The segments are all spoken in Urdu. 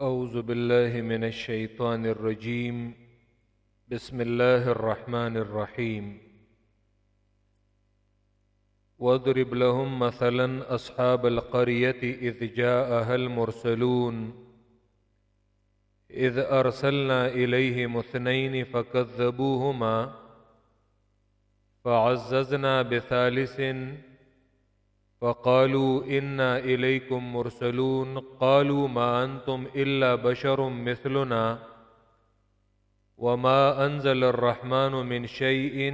أعوذ بالله من الشيطان الرجيم. بسم الله الرحمن الرحيم. واضرب لهم مثلا أصحاب القرية إذ جاءها المرسلون. إذ أرسلنا إليهم اثنين فكذبوهما فعززنا بثالث فقالوا انا اليكم مرسلون، قالوا ما انتم الا بشر مثلنا، وما انزل الرحمن من شيء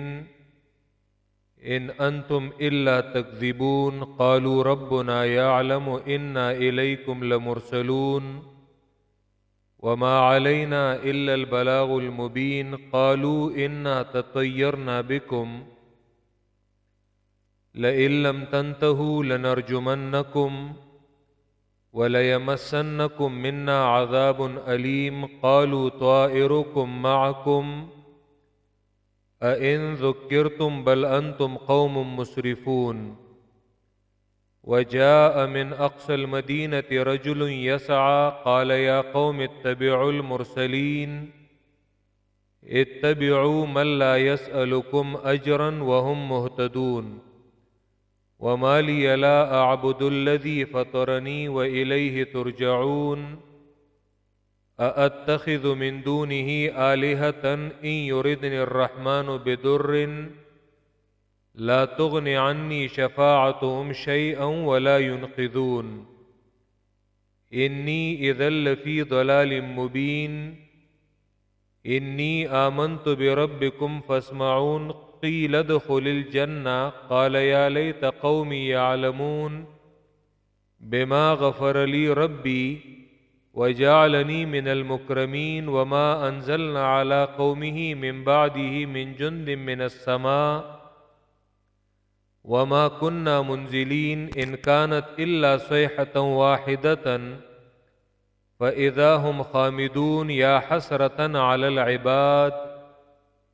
ان انتم الا تكذبون، قالوا ربنا يعلم انا اليكم لمرسلون، وما علينا الا البلاغ المبين، قالوا انا تطيرنا بكم. لئن لم تنتهوا لنرجمنكم وليمسنكم منا عذاب أليم قالوا طائركم معكم أئن ذكرتم بل أنتم قوم مسرفون وجاء من أقصى المدينة رجل يسعى قال يا قوم اتبعوا المرسلين اتبعوا من لا يسألكم أجرا وهم مهتدون وما لي لا أعبد الذي فطرني وإليه ترجعون أأتخذ من دونه آلهة إن يردني الرحمن بدر لا تغن عني شفاعتهم شيئا ولا ينقذون إني إذا لفي ضلال مبين إني آمنت بربكم فاسمعون قيل ادخل الجنة، قال يا ليت قومي يعلمون. بما غفر لي ربي وجعلني من المكرمين وما أنزلنا على قومه من بعده من جند من السماء. وما كنا منزلين، إن كانت إلا صيحة واحدة. فإذا هم خامدون، يا حسرة على العباد.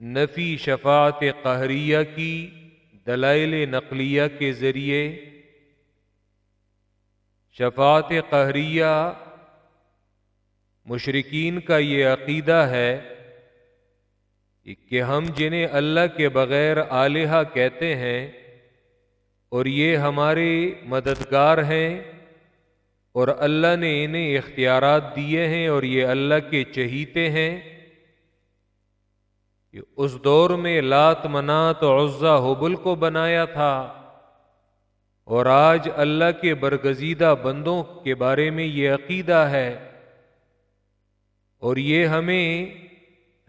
نفی شفاعت قہریہ کی دلائل نقلیہ کے ذریعے شفاعت قہریہ مشرقین کا یہ عقیدہ ہے کہ ہم جنہیں اللہ کے بغیر آلیہ کہتے ہیں اور یہ ہمارے مددگار ہیں اور اللہ نے انہیں اختیارات دیے ہیں اور یہ اللہ کے چہیتے ہیں اس دور میں لات منات عزا حبل کو بنایا تھا۔ اور آج اللہ کے برگزیدہ بندوں کے بارے میں یہ عقیدہ ہے۔ اور یہ ہمیں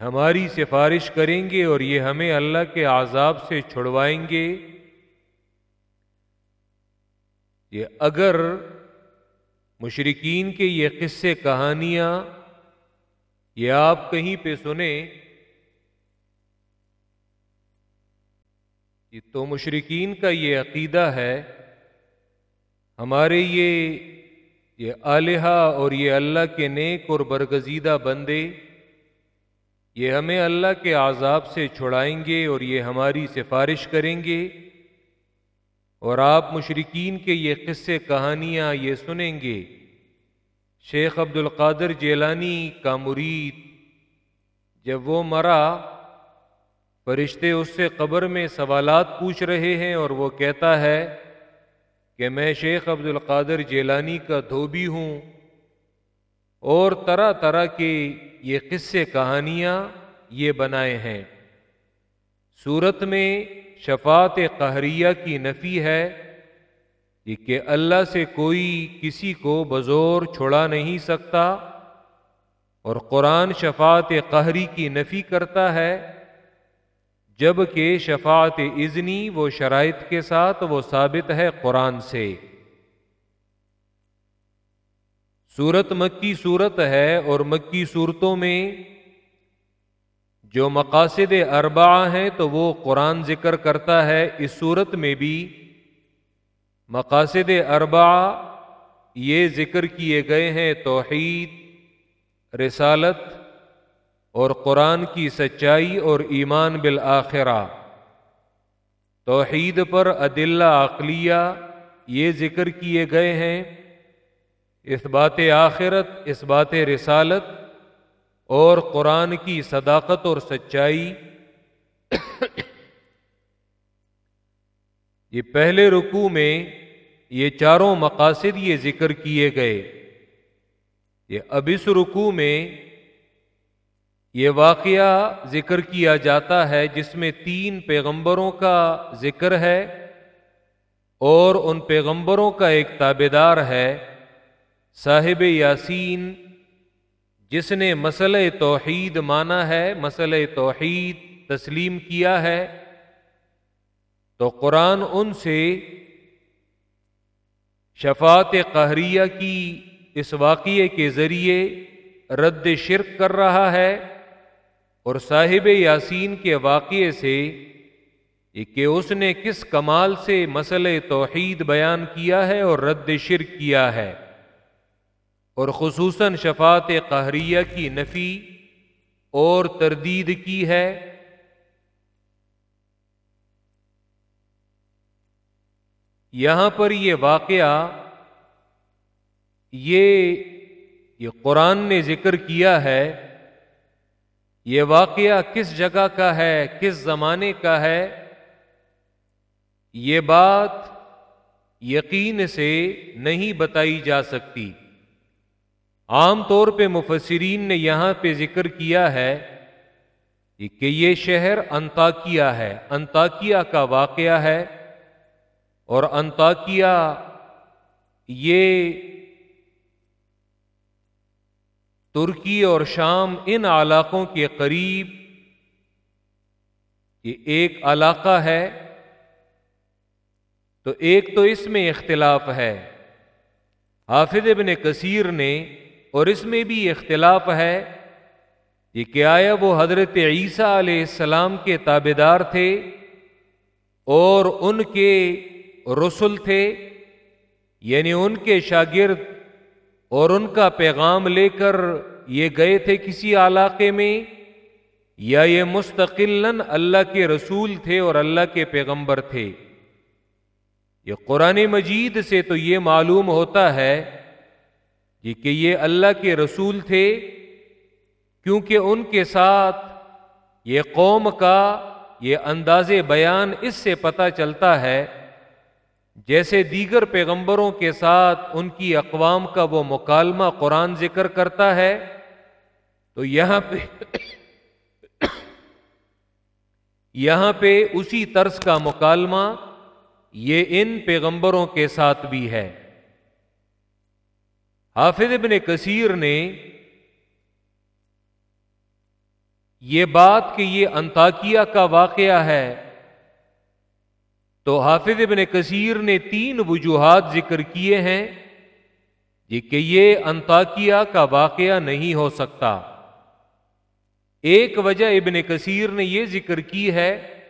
ہماری سفارش کریں گے اور یہ ہمیں اللہ کے عذاب سے چھڑوائیں گے۔ یہ اگر مشرقین کے یہ قصے کہانیاں یہ آپ کہیں پہ سنیں جی، تو مشرقین کا یہ عقیدہ ہے، ہمارے یہ یہ آلیہ اور یہ اللہ کے نیک اور برگزیدہ بندے، یہ ہمیں اللہ کے عذاب سے چھڑائیں گے اور یہ ہماری سفارش کریں گے۔ اور آپ مشرقین کے یہ قصے، کہانیاں یہ سنیں گے۔ شیخ عبد القادر جیلانی کا مرید، جب وہ مرا فرشتے اس سے قبر میں سوالات پوچھ رہے ہیں اور وہ کہتا ہے کہ میں شیخ عبد القادر جیلانی کا دھوبی ہوں اور طرح طرح کے یہ قصے کہانیاں یہ بنائے ہیں۔ صورت میں شفاعت قہریہ کی نفی ہے کہ اللہ سے کوئی کسی کو بزور چھڑا نہیں سکتا اور قرآن شفاعت قہری کی نفی کرتا ہے۔ جبکہ شفاعت ازنی وہ شرائط کے ساتھ وہ ثابت ہے قرآن سے۔ سورت مکی صورت ہے اور مکی صورتوں میں جو مقاصد اربع ہیں تو وہ قرآن ذکر کرتا ہے۔ اس صورت میں بھی مقاصد اربع یہ ذکر کیے گئے ہیں۔ توحید، رسالت اور قرآن کی سچائی اور ایمان بالآخرہ۔ توحید پر عدلہ عقلیہ یہ ذکر کیے گئے ہیں۔ اس بات آخرت، اس بات رسالت اور قرآن کی صداقت اور سچائی۔ یہ پہلے رکوع میں یہ چاروں مقاصد یہ ذکر کیے گئے۔ یہ اب اس رکوع میں یہ واقعہ ذکر کیا جاتا ہے جس میں تین پیغمبروں کا ذکر ہے اور ان پیغمبروں کا ایک تابے دار ہے، صاحب یاسین، جس نے مسئلہ توحید مانا ہے، مسئلہ توحید تسلیم کیا ہے۔ تو قرآن ان سے شفات قہریہ کی اس واقعے کے ذریعے رد شرک کر رہا ہے۔ اور صاحب یاسین کے واقعے سے کہ اس نے کس کمال سے مسئلہ توحید بیان کیا ہے اور رد شرک کیا ہے۔ اور خصوصاً شفات قہریہ کی نفی اور تردید کی ہے۔ یہاں پر یہ واقعہ، یہ یہ قرآن نے ذکر کیا ہے۔ یہ واقعہ کس جگہ کا ہے، کس زمانے کا ہے؟ یہ بات یقین سے نہیں بتائی جا سکتی۔ عام طور پہ مفسرین نے یہاں پہ ذکر کیا ہے کہ یہ شہر انتاکیا ہے۔ انتاکیا کا واقعہ ہے اور انتاکیا یہ ترکی اور شام ان علاقوں کے قریب یہ ایک علاقہ ہے۔ تو ایک تو اس میں اختلاف ہے۔ حافظ ابن کثیر نے اور اس میں بھی اختلاف ہے۔ یہ کہ آیا وہ حضرت عیسیٰ علیہ السلام کے تابے دار تھے اور ان کے رسول تھے یعنی ان کے شاگرد اور ان کا پیغام لے کر یہ گئے تھے کسی علاقے میں، یا یہ مستقل اللہ کے رسول تھے اور اللہ کے پیغمبر تھے۔ یہ قرآن مجید سے تو یہ معلوم ہوتا ہے کہ یہ اللہ کے رسول تھے، کیونکہ ان کے ساتھ یہ قوم کا یہ انداز بیان اس سے پتہ چلتا ہے جیسے دیگر پیغمبروں کے ساتھ ان کی اقوام کا وہ مکالمہ قرآن ذکر کرتا ہے، تو یہاں پہ یہاں پہ اسی طرز کا مکالمہ یہ ان پیغمبروں کے ساتھ بھی ہے۔ حافظ ابن کثیر نے یہ بات کہ یہ انتاکیا کا واقعہ ہے تو حافظ ابن کثیر نے تین وجوہات ذکر کیے ہیں جی کہ یہ انتاکیا کا واقعہ نہیں ہو سکتا۔ ایک وجہ ابن کثیر نے یہ ذکر کی ہے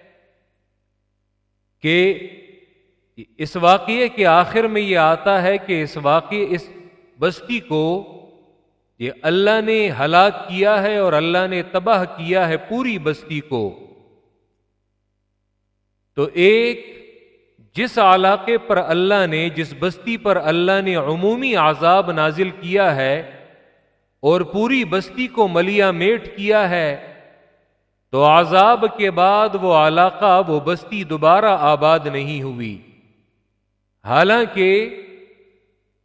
کہ اس واقعے کے آخر میں یہ آتا ہے کہ اس واقعے اس بستی کو یہ اللہ نے ہلاک کیا ہے اور اللہ نے تباہ کیا ہے پوری بستی کو۔ تو ایک جس علاقے پر اللہ نے، جس بستی پر اللہ نے عمومی عذاب نازل کیا ہے اور پوری بستی کو ملیا میٹ کیا ہے، تو عذاب کے بعد وہ علاقہ، وہ بستی دوبارہ آباد نہیں ہوئی۔ حالانکہ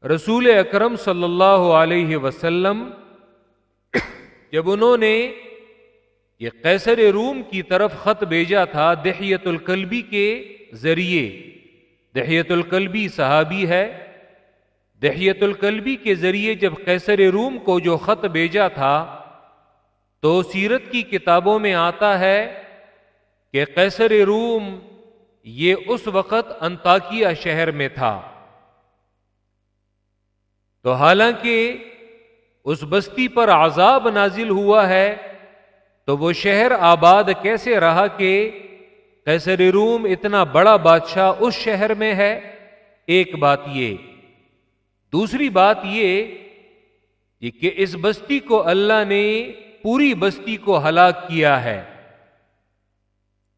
رسول اکرم صلی اللہ علیہ وسلم جب انہوں نے یہ قیصر روم کی طرف خط بھیجا تھا دہیت القلبی کے ذریعے دہیت القلبی صحابی ہے۔ دہیت القلبی کے ذریعے جب قیصر روم کو جو خط بھیجا تھا، تو سیرت کی کتابوں میں آتا ہے کہ قیصر روم یہ اس وقت انتاکیہ شہر میں تھا۔ تو حالانکہ اس بستی پر عذاب نازل ہوا ہے، تو وہ شہر آباد کیسے رہا کہ کیسر روم اتنا بڑا بادشاہ اس شہر میں ہے، ایک بات یہ۔ دوسری بات یہ کہ اس بستی کو اللہ نے پوری بستی کو ہلاک کیا ہے۔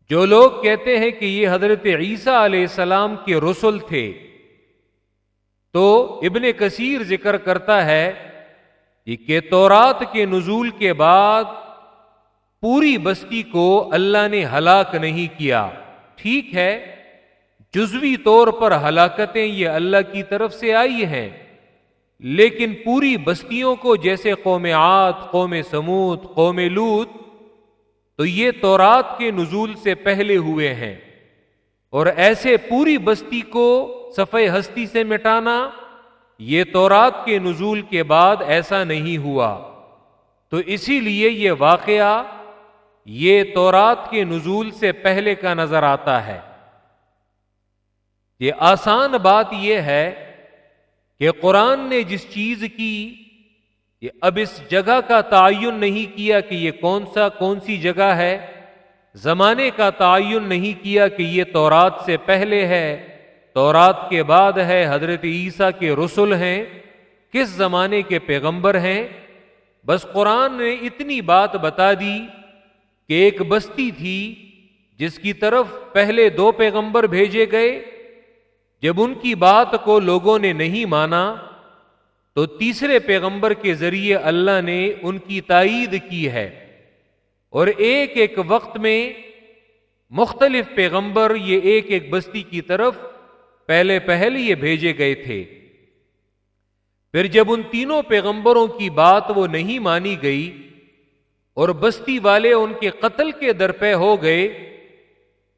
جو لوگ کہتے ہیں کہ یہ حضرت عیسیٰ علیہ السلام کے رسول تھے، تو ابن کثیر ذکر کرتا ہے کہ تورات کے نزول کے بعد پوری بستی کو اللہ نے ہلاک نہیں کیا۔ ٹھیک ہے، جزوی طور پر ہلاکتیں یہ اللہ کی طرف سے آئی ہیں، لیکن پوری بستیوں کو جیسے قوم عاد، قوم سمود، قوم لوت، تو یہ تورات کے نزول سے پہلے ہوئے ہیں۔ اور ایسے پوری بستی کو صفحے ہستی سے مٹانا، یہ تورات کے نزول کے بعد ایسا نہیں ہوا۔ تو اسی لیے یہ واقعہ یہ تورات کے نزول سے پہلے کا نظر آتا ہے۔ یہ آسان بات یہ ہے کہ قرآن نے جس چیز کی، یہ اب اس جگہ کا تعین نہیں کیا کہ یہ کون سا، کون سی جگہ ہے، زمانے کا تعین نہیں کیا کہ یہ تورات سے پہلے ہے، تورات کے بعد ہے، حضرت عیسیٰ کے رسول ہیں، کس زمانے کے پیغمبر ہیں۔ بس قرآن نے اتنی بات بتا دی کہ ایک بستی تھی جس کی طرف پہلے دو پیغمبر بھیجے گئے، جب ان کی بات کو لوگوں نے نہیں مانا، تو تیسرے پیغمبر کے ذریعے اللہ نے ان کی تائید کی ہے۔ اور ایک ایک وقت میں مختلف پیغمبر یہ ایک ایک بستی کی طرف پہلے پہل یہ بھیجے گئے تھے۔ پھر جب ان تینوں پیغمبروں کی بات وہ نہیں مانی گئی اور بستی والے ان کے قتل کے درپے ہو گئے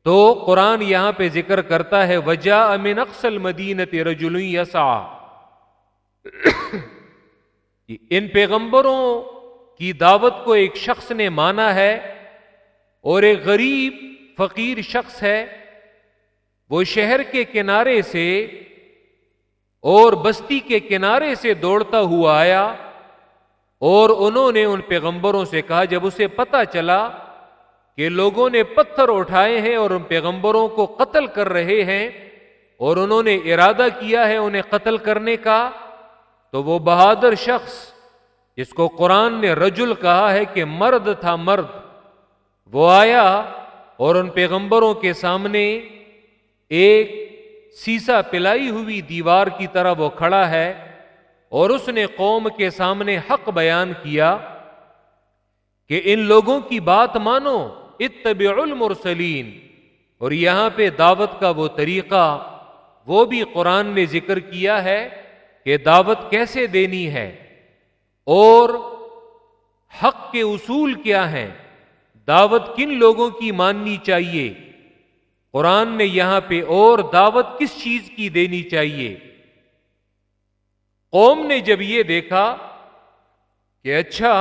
تو قرآن یہاں پہ ذکر کرتا ہے وجہ امن اقسل مدینت رجل یسا ان پیغمبروں کی دعوت کو ایک شخص نے مانا ہے اور ایک غریب فقیر شخص ہے۔ وہ شہر کے کنارے سے اور بستی کے کنارے سے دوڑتا ہوا آیا۔ اور انہوں نے ان پیغمبروں سے کہا، جب اسے پتا چلا کہ لوگوں نے پتھر اٹھائے ہیں اور ان پیغمبروں کو قتل کر رہے ہیں اور انہوں نے ارادہ کیا ہے انہیں قتل کرنے کا، تو وہ بہادر شخص جس کو قرآن نے رجل کہا ہے کہ مرد تھا مرد، وہ آیا اور ان پیغمبروں کے سامنے ایک سیسا پلائی ہوئی دیوار کی طرح وہ کھڑا ہے۔ اور اس نے قوم کے سامنے حق بیان کیا کہ ان لوگوں کی بات مانو اتبع المرسلین۔ اور یہاں پہ دعوت کا وہ طریقہ، وہ بھی قرآن نے ذکر کیا ہے کہ دعوت کیسے دینی ہے اور حق کے اصول کیا ہیں۔ دعوت کن لوگوں کی ماننی چاہیے؟ قرآن نے یہاں پہ اور دعوت کس چیز کی دینی چاہیے؟ قوم نے جب یہ دیکھا کہ اچھا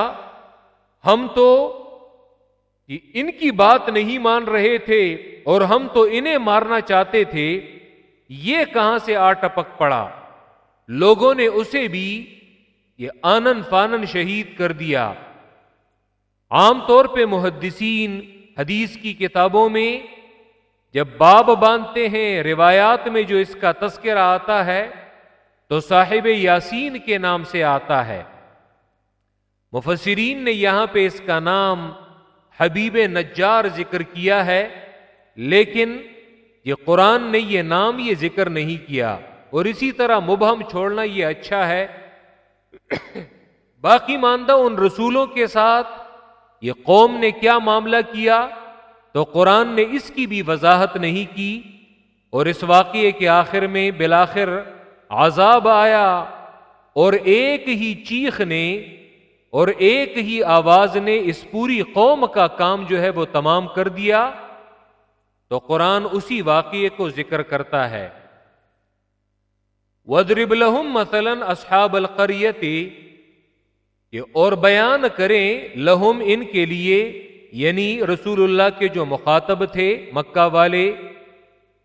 ہم تو ان کی بات نہیں مان رہے تھے اور ہم تو انہیں مارنا چاہتے تھے، یہ کہاں سے آ ٹپک پڑا؟ لوگوں نے اسے بھی یہ آنن فانن شہید کر دیا۔ عام طور پہ محدثین حدیث کی کتابوں میں جب باب باندھتے ہیں، روایات میں جو اس کا تذکرہ آتا ہے تو صاحب یاسین کے نام سے آتا ہے۔ مفسرین نے یہاں پہ اس کا نام حبیب نجار ذکر کیا ہے، لیکن یہ قرآن نے یہ نام یہ ذکر نہیں کیا۔ اور اسی طرح مبہم چھوڑنا یہ اچھا ہے۔ باقی ماندہ ان رسولوں کے ساتھ یہ قوم نے کیا معاملہ کیا؟ تو قرآن نے اس کی بھی وضاحت نہیں کی۔ اور اس واقعے کے آخر میں بالآخر عذاب آیا اور ایک ہی چیخ نے اور ایک ہی آواز نے اس پوری قوم کا کام جو ہے وہ تمام کر دیا تو قرآن اسی واقعے کو ذکر کرتا ہے۔ ودرب لہم مثلاً اصحاب القریتی اور بیان کریں لہم ان کے لیے یعنی رسول اللہ کے جو مخاطب تھے، مکہ والے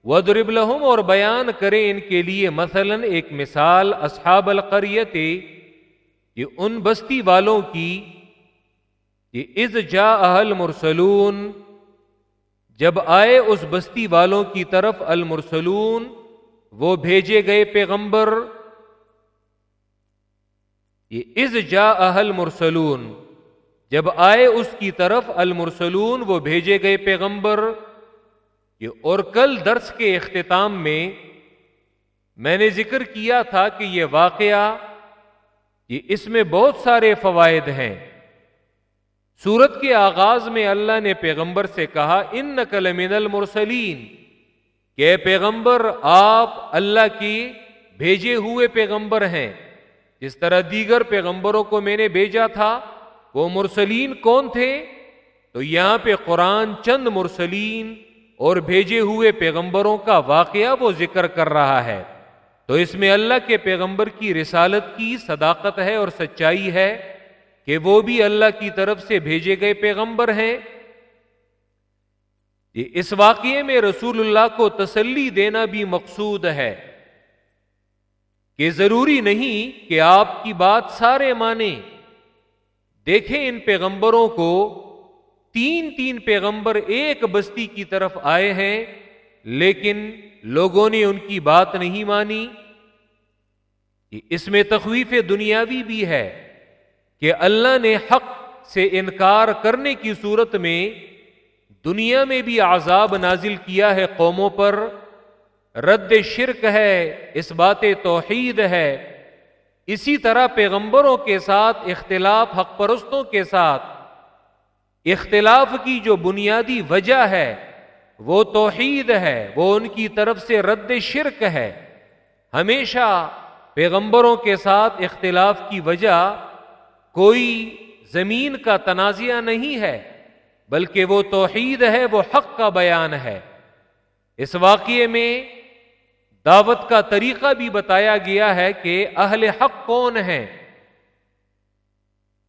ودرب لہم اور بیان کریں ان کے لیے مثلاً ایک مثال اصحاب القریت یہ ان بستی والوں کی یہ از جا اہل مرسلون جب آئے اس بستی والوں کی طرف المرسلون، وہ بھیجے گئے پیغمبر، یہ از جا اہل مرسلون جب آئے اس کی طرف المرسلون، وہ بھیجے گئے پیغمبر یہ اور کل درس کے اختتام میں میں نے ذکر کیا تھا کہ یہ واقعہ یہ اس میں بہت سارے فوائد ہیں۔ سورت کے آغاز میں اللہ نے پیغمبر سے کہا ان نقل من المرسلین کہ پیغمبر، آپ اللہ کی بھیجے ہوئے پیغمبر ہیں۔ جس طرح دیگر پیغمبروں کو میں نے بھیجا تھا، وہ مرسلین کون تھے؟ تو یہاں پہ قرآن چند مرسلین اور بھیجے ہوئے پیغمبروں کا واقعہ وہ ذکر کر رہا ہے۔ تو اس میں اللہ کے پیغمبر کی رسالت کی صداقت ہے اور سچائی ہے کہ وہ بھی اللہ کی طرف سے بھیجے گئے پیغمبر ہیں۔ اس واقعے میں رسول اللہ کو تسلی دینا بھی مقصود ہے کہ ضروری نہیں کہ آپ کی بات سارے مانیں۔ دیکھیں ان پیغمبروں کو تین تین پیغمبر ایک بستی کی طرف آئے ہیں، لیکن لوگوں نے ان کی بات نہیں مانی۔ اس میں تخویف دنیاوی بھی ہے کہ اللہ نے حق سے انکار کرنے کی صورت میں دنیا میں بھی عذاب نازل کیا ہے قوموں پر۔ رد شرک ہے، اس بات توحید ہے۔ اسی طرح پیغمبروں کے ساتھ، اختلاف حق پرستوں کے ساتھ اختلاف کی جو بنیادی وجہ ہے، وہ توحید ہے، وہ ان کی طرف سے رد شرک ہے۔ ہمیشہ پیغمبروں کے ساتھ اختلاف کی وجہ کوئی زمین کا تنازعہ نہیں ہے، بلکہ وہ توحید ہے، وہ حق کا بیان ہے۔ اس واقعے میں دعوت کا طریقہ بھی بتایا گیا ہے کہ اہل حق کون ہیں؟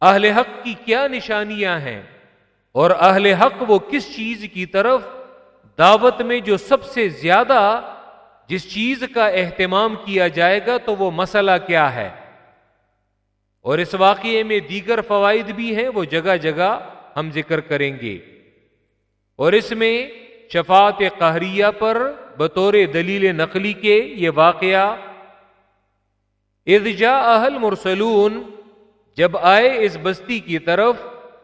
اہل حق کی کیا نشانیاں ہیں؟ اور اہل حق وہ کس چیز کی طرف دعوت میں جو سب سے زیادہ جس چیز کا اہتمام کیا جائے گا تو وہ مسئلہ کیا ہے؟ اور اس واقعے میں دیگر فوائد بھی ہیں، وہ جگہ جگہ ہم ذکر کریں گے۔ اور اس میں شفاعت قہریہ پر بطور دلیل نقلی کے یہ واقعہ ارجا اہل مرسلون جب آئے اس بستی کی طرف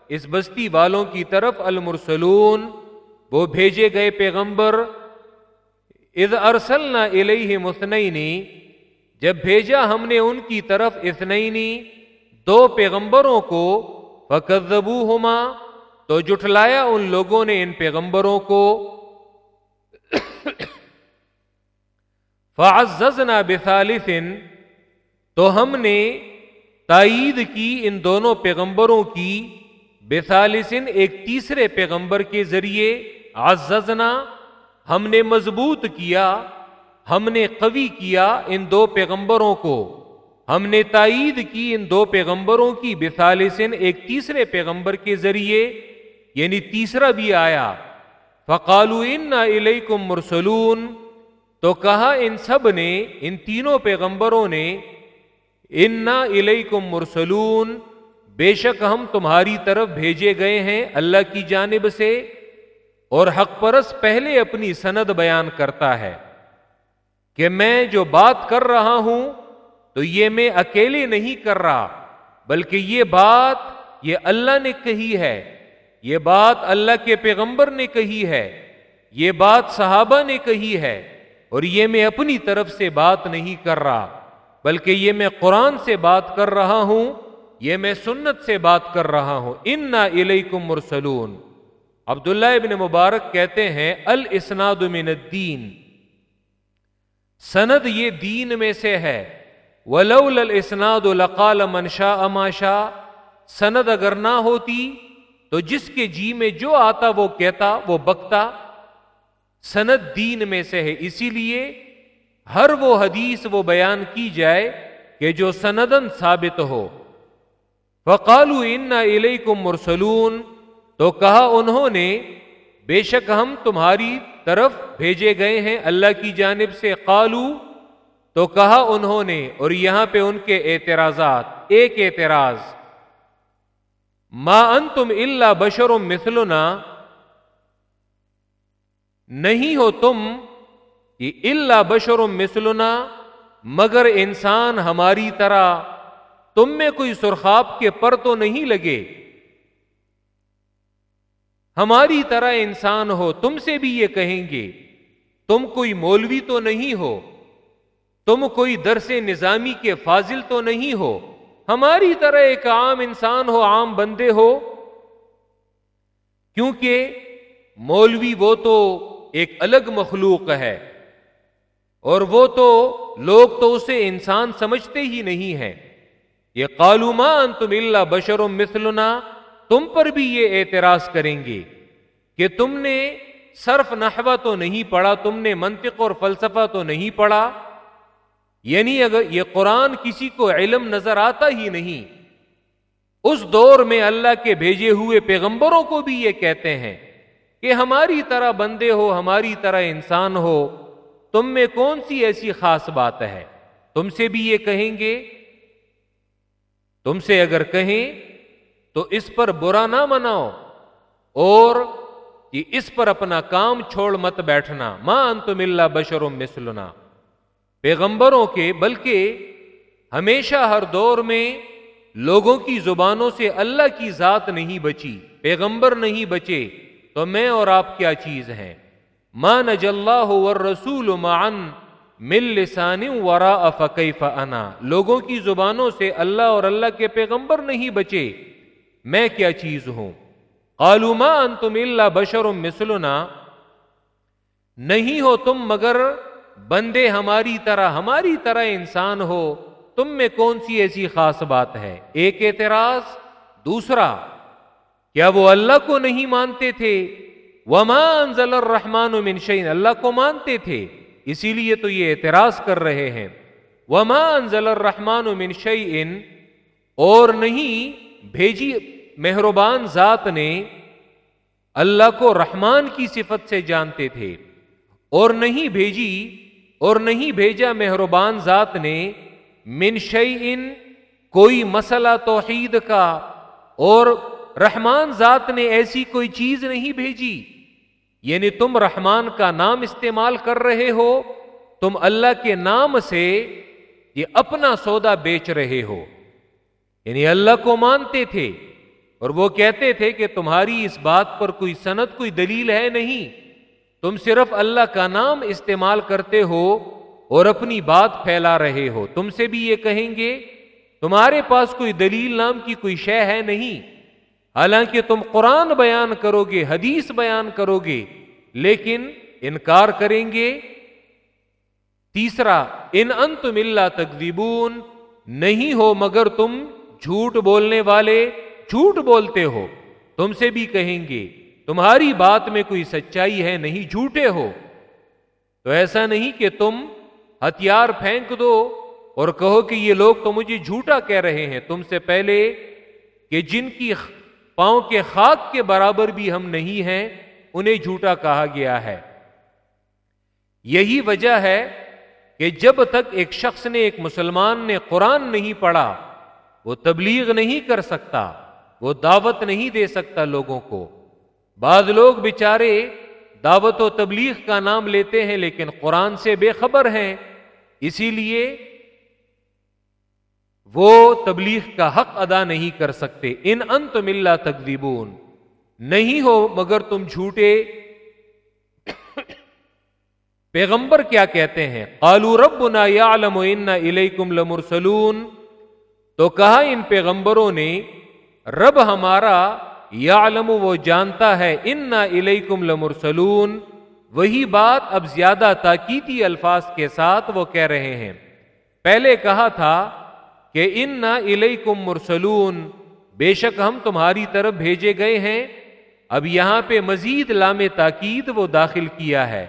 اس بستی والوں کی طرف المرسلون، وہ بھیجے گئے پیغمبر، اذ ارسلنا الیہ مسنینی جب بھیجا ہم نے ان کی طرف اثنینی دو پیغمبروں کو، فکذبوہما، تو جٹلایا ان لوگوں نے ان پیغمبروں کو۔ فعززنا بثالث، تو ہم نے تائید کی ان دونوں پیغمبروں کی۔ بثالثن ایک تیسرے پیغمبر کے ذریعے عززنا، ہم نے مضبوط کیا، ہم نے قوی کیا ان دو پیغمبروں کو۔ ہم نے تائید کی ان دو پیغمبروں کی بثالثن ایک تیسرے پیغمبر کے ذریعے یعنی تیسرا بھی آیا۔ فقالو ان الیکم مرسلون، تو کہا ان سب نے، ان تینوں پیغمبروں نے، انا الیکم مرسلون بے شک ہم تمہاری طرف بھیجے گئے ہیں اللہ کی جانب سے، اور حق پرس پہلے اپنی سند بیان کرتا ہے کہ میں جو بات کر رہا ہوں، تو یہ میں اکیلے نہیں کر رہا، بلکہ یہ بات یہ اللہ نے کہی ہے، یہ بات اللہ کے پیغمبر نے کہی ہے، یہ بات صحابہ نے کہی ہے، اور یہ میں اپنی طرف سے بات نہیں کر رہا، بلکہ یہ میں قرآن سے بات کر رہا ہوں یہ میں سنت سے بات کر رہا ہوں۔ ان نہ علیکم مرسلون۔ عبداللہ ابن مبارک کہتے ہیں الاسناد من الدین سند یہ دین میں سے ہے۔ ولول الاسناد لقال منشا اماشا سند اگر نہ ہوتی تو جس کے جی میں جو آتا وہ کہتا، وہ بکتا۔ سند دین میں سے ہے۔ اسی لیے ہر وہ حدیث وہ بیان کی جائے کہ جو سندن ثابت ہو۔ فقالو ان علیکم مرسلون تو کہا انہوں نے، بے شک ہم تمہاری طرف بھیجے گئے ہیں اللہ کی جانب سے. قالو تو کہا انہوں نے، اور یہاں پہ ان کے اعتراضات، ایک اعتراض۔ ما ان تم اللہ بشر مثلنا۔ نہیں ہو تم یہ اللہ بشر مثلنا، مگر انسان ہماری طرح تم میں کوئی سرخاب کے پر تو نہیں لگے۔ ہماری طرح انسان ہو، تم سے بھی یہ کہیں گے، تم کوئی مولوی تو نہیں ہو، تم کوئی درس نظامی کے فاضل تو نہیں ہو۔ ہماری طرح ایک عام انسان ہو، عام بندے ہو۔ کیونکہ مولوی وہ تو ایک الگ مخلوق ہے، اور وہ تو لوگ تو اسے انسان سمجھتے ہی نہیں ہیں۔ یہ کالومان تم اللہ بشر مثلنا، تم پر بھی یہ اعتراض کریں گے کہ تم نے صرف نحوہ تو نہیں پڑھا، تم نے منطق اور فلسفہ تو نہیں پڑھا۔ یعنی اگر یہ قرآن کسی کو علم نظر آتا ہی نہیں، اس دور میں اللہ کے بھیجے ہوئے پیغمبروں کو بھی یہ کہتے ہیں کہ ہماری طرح بندے ہو، ہماری طرح انسان ہو، تم میں کون سی ایسی خاص بات ہے؟ تم سے بھی یہ کہیں گے تم سے اگر کہیں تو اس پر برا نہ مناؤ اور اس پر اپنا کام چھوڑ مت بیٹھنا۔ ماں انتم اللہ بشر مسلنا پیغمبروں کے، بلکہ ہمیشہ ہر دور میں لوگوں کی زبانوں سے اللہ کی ذات نہیں بچی، پیغمبر نہیں بچے، تو میں اور آپ کیا چیز ہیں؟ ماں نج اللہ رسول معن مل لسان ورا افقیف انا لوگوں کی زبانوں سے اللہ اور اللہ کے پیغمبر نہیں بچے۔ میں کیا چیز ہوں؟ قالوا انتم اللہ بشر مثلنا۔ نہیں ہو تم مگر بندے ہماری طرح ہماری طرح انسان ہو۔ تم میں کون سی ایسی خاص بات ہے؟ ایک اعتراض، دوسرا، کیا وہ اللہ کو نہیں مانتے تھے؟ وما انزل الرحمن من شین اللہ کو مانتے تھے۔ اسی لیے تو یہ اعتراض کر رہے ہیں، وما انزل الرحمن من شیئن اور نہیں، بھیجی مہربان ذات نے اللہ کو رحمان کی صفت سے جانتے تھے، اور نہیں بھیجی، اور نہیں بھیجا مہربان ذات نے من ان کوئی مسئلہ توحید کا، اور رحمان ذات نے ایسی کوئی چیز نہیں بھیجی۔ یعنی تم رحمان کا نام استعمال کر رہے ہو، تم اللہ کے نام سے یہ اپنا سودا بیچ رہے ہو۔ یعنی اللہ کو مانتے تھے، اور وہ کہتے تھے کہ تمہاری اس بات پر کوئی صنعت کوئی دلیل ہے نہیں۔ تم صرف اللہ کا نام استعمال کرتے ہو اور اپنی بات پھیلا رہے ہو۔ تم سے بھی یہ کہیں گے، تمہارے پاس کوئی دلیل نام کی کوئی شے ہے نہیں۔ حالانکہ تم قرآن بیان کرو گے حدیث بیان کرو گے لیکن انکار کریں گے۔ تیسرا، ان انت ملا تقدیبون نہیں ہو مگر تم جھوٹ بولنے والے، جھوٹ بولتے ہو۔ تم سے بھی کہیں گے، تمہاری بات میں کوئی سچائی ہے، نہیں جھوٹے ہو۔ تو ایسا نہیں کہ تم ہتھیار پھینک دو اور کہو کہ یہ لوگ تو مجھے جھوٹا کہہ رہے ہیں۔ تم سے پہلے کہ جن کی پاؤں کے خاک کے برابر بھی ہم نہیں ہیں، انہیں جھوٹا کہا گیا ہے۔ یہی وجہ ہے کہ جب تک ایک شخص نے ایک مسلمان نے قرآن نہیں پڑھا، وہ تبلیغ نہیں کر سکتا، وہ دعوت نہیں دے سکتا لوگوں کو۔ بعض لوگ بچارے دعوت و تبلیغ کا نام لیتے ہیں، لیکن قرآن سے بے خبر ہیں۔ اسی لیے وہ تبلیغ کا حق ادا نہیں کر سکتے۔ ان انت ملا تقدیبون نہیں ہو مگر تم جھوٹے۔ پیغمبر کیا کہتے ہیں؟ قالو ربنا یعلم انا الیکم لمرسلون۔ تو کہا ان پیغمبروں نے، رب ہمارا یا وہ جانتا ہے ان الیکم لمرسلون۔ وہی بات اب زیادہ تاکیتی الفاظ کے ساتھ وہ کہہ رہے ہیں۔ پہلے کہا تھا کہ ان الیکم مرسلون، بے شک ہم تمہاری طرف بھیجے گئے ہیں۔ اب یہاں پہ مزید لام تاکید وہ داخل کیا ہے۔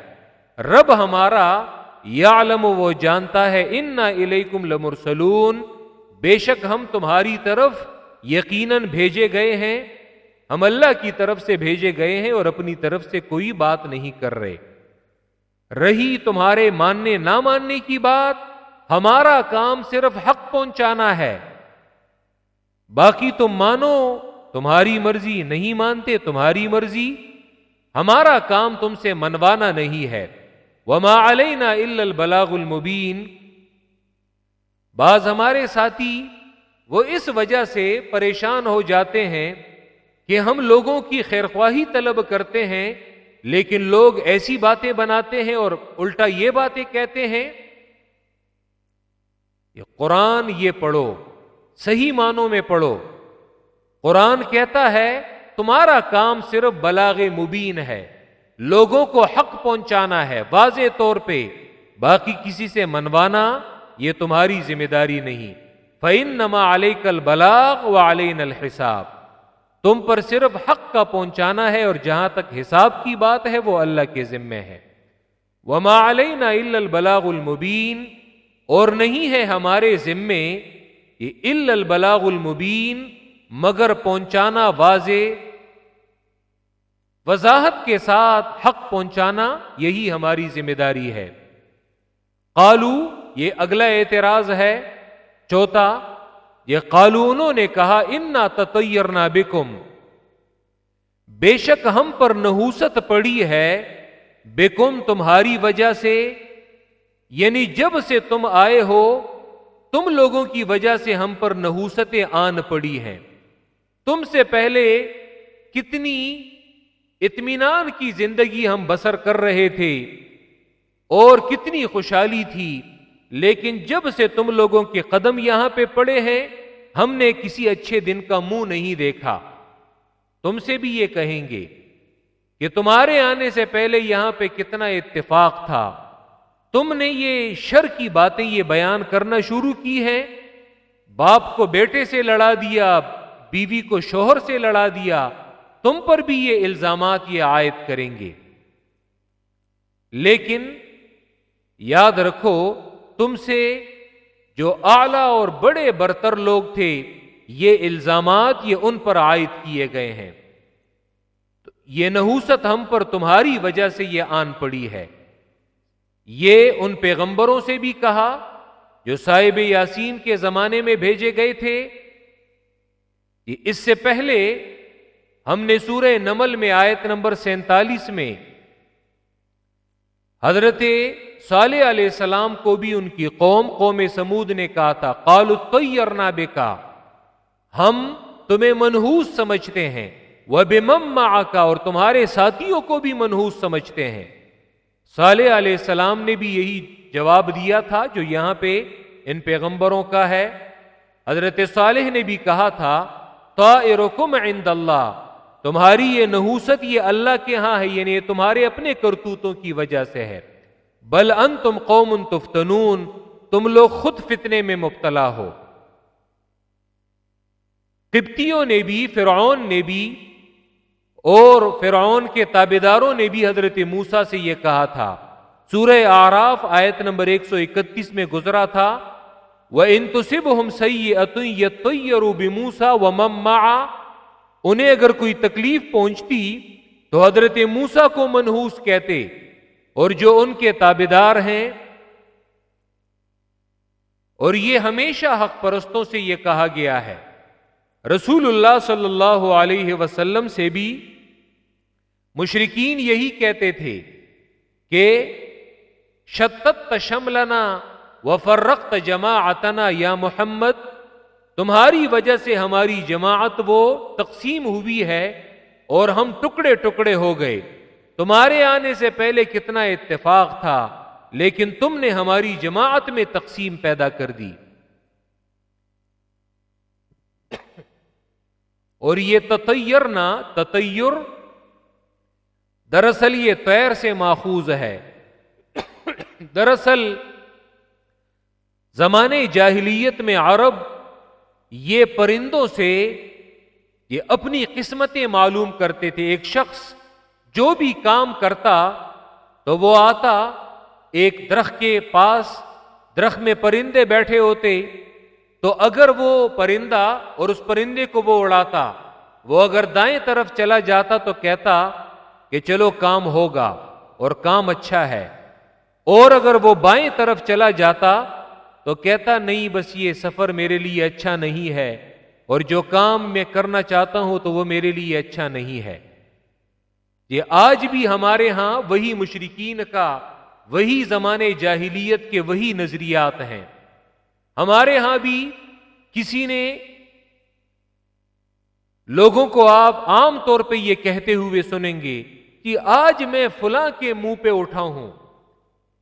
رب ہمارا یا وہ جانتا ہے ان الیکم لمرسلون۔ بے شک ہم تمہاری طرف یقیناً بھیجے گئے ہیں۔ ہم اللہ کی طرف سے بھیجے گئے ہیں اور اپنی طرف سے کوئی بات نہیں کر رہے۔ رہی تمہارے ماننے نہ ماننے کی بات ہمارا کام صرف حق پہنچانا ہے۔ باقی تم مانو، تمہاری مرضی نہیں مانتے، تمہاری مرضی۔ ہمارا کام تم سے منوانا نہیں ہے۔ وما علینا الا البلاغ المبین بعض ہمارے ساتھی وہ اس وجہ سے پریشان ہو جاتے ہیں کہ ہم لوگوں کی خیرخواہی طلب کرتے ہیں، لیکن لوگ ایسی باتیں بناتے ہیں اور الٹا یہ باتیں کہتے ہیں یہ قرآن یہ پڑھو، صحیح معنوں میں پڑھو۔ قرآن کہتا ہے، تمہارا کام صرف بلاغ مبین ہے، لوگوں کو حق پہنچانا ہے واضح طور پہ۔ باقی کسی سے منوانا یہ تمہاری ذمہ داری نہیں۔ فعن نما علیہ کل بلاغ و علین الحساب۔ تم پر صرف حق کا پہنچانا ہے اور جہاں تک حساب کی بات ہے وہ اللہ کے ذمے ہے۔ وما علینا البلاغ المبین اور نہیں ہے ہمارے ذمے یہ البلاغ المبین، مگر پہنچانا واضح، وضاحت کے ساتھ حق پہنچانا یہی ہماری ذمہ داری ہے۔ قالو، یہ اگلا اعتراض ہے۔ چوتھا، یہ قالونوں نے کہا، انا تطیرنا بکم بے شک ہم پر نحوست پڑی ہے بکم تمہاری وجہ سے۔ یعنی جب سے تم آئے ہو، تم لوگوں کی وجہ سے ہم پر نحوستیں آن پڑی ہیں۔ تم سے پہلے کتنی اطمینان کی زندگی ہم بسر کر رہے تھے، اور کتنی خوشحالی تھی۔ لیکن جب سے تم لوگوں کے قدم یہاں پہ پڑے ہیں، ہم نے کسی اچھے دن کا منہ نہیں دیکھا۔ تم سے بھی یہ کہیں گے کہ تمہارے آنے سے پہلے یہاں پہ کتنا اتفاق تھا۔ تم نے یہ شر کی باتیں یہ بیان کرنا شروع کی ہے باپ کو بیٹے سے لڑا دیا، بیوی کو شوہر سے لڑا دیا، تم پر بھی یہ الزامات، یہ عائد کریں گے۔ لیکن یاد رکھو، تم سے جو اعلی اور بڑے برتر لوگ تھے، یہ الزامات، یہ ان پر عائد کیے گئے ہیں۔ یہ نحوست ہم پر تمہاری وجہ سے یہ آن پڑی ہے۔ یہ ان پیغمبروں سے بھی کہا جو صاحب یاسین کے زمانے میں بھیجے گئے تھے اس سے پہلے ہم نے سورہ نمل میں آیت نمبر سینتالیس میں حضرت صالح علیہ السلام کو بھی ان کی قوم قوم سمود نے کہا تھا قالو طیرنا بکا ہم تمہیں منحوس سمجھتے ہیں وہ بے کا اور تمہارے ساتھیوں کو بھی منحوس سمجھتے ہیں۔ صالح علیہ السلام نے بھی یہی جواب دیا تھا جو یہاں پہ ان پیغمبروں کا ہے۔ حضرت صالح نے بھی کہا تھا تو عند اللہ، تمہاری یہ نحوست یہ اللہ کے ہاں ہے یعنی تمہارے اپنے کرتوتوں کی وجہ سے ہے۔ بل ان تم قوم تفتنون، تم لوگ خود فتنے میں مبتلا ہو۔ قبطیوں نے بھی، فرعون نے بھی اور فرعون کے تابے داروں نے بھی حضرت موسا سے یہ کہا تھا۔ سورہ آراف آیت نمبر ایک سو اکتیس میں گزرا تھا۔ وہ انتصب ہم سی اتوئی موسا و مما انہیں اگر کوئی تکلیف پہنچتی تو حضرت موسا کو منحوس کہتے۔ اور جو ان کے تابے دار ہیں۔ اور یہ ہمیشہ حق پرستوں سے یہ کہا گیا ہے۔ رسول اللہ صلی اللہ علیہ وسلم سے بھی مشرقین یہی کہتے تھے کہ شتت شملنا و فرقت جما یا محمد، تمہاری وجہ سے ہماری جماعت وہ تقسیم ہوئی ہے اور ہم ٹکڑے ٹکڑے ہو گئے۔ تمہارے آنے سے پہلے کتنا اتفاق تھا، لیکن تم نے ہماری جماعت میں تقسیم پیدا کر دی۔ اور یہ تطیر نہ تطیر دراصل یہ تیر سے ماخوذ ہے۔ دراصل زمانے جاہلیت میں عرب یہ پرندوں سے یہ اپنی قسمتیں معلوم کرتے تھے۔ ایک شخص جو بھی کام کرتا تو وہ آتا، ایک درخت کے پاس درخت میں پرندے بیٹھے ہوتے، تو اگر وہ پرندہ اور اس پرندے کو وہ اڑاتا، وہ اگر دائیں طرف چلا جاتا تو کہتا کہ چلو کام ہوگا اور کام اچھا ہے۔ اور اگر وہ بائیں طرف چلا جاتا تو کہتا نہیں، بس یہ سفر میرے لیے اچھا نہیں ہے۔ اور جو کام میں کرنا چاہتا ہوں تو وہ میرے لیے اچھا نہیں ہے۔ یہ آج بھی ہمارے ہاں وہی مشرقین کا، وہی زمانے جاہلیت کے وہی نظریات ہیں۔ ہمارے ہاں بھی کسی نے لوگوں کو آپ عام طور پہ یہ کہتے ہوئے سنیں گے کہ آج میں فلاں کے منہ پہ اٹھا ہوں۔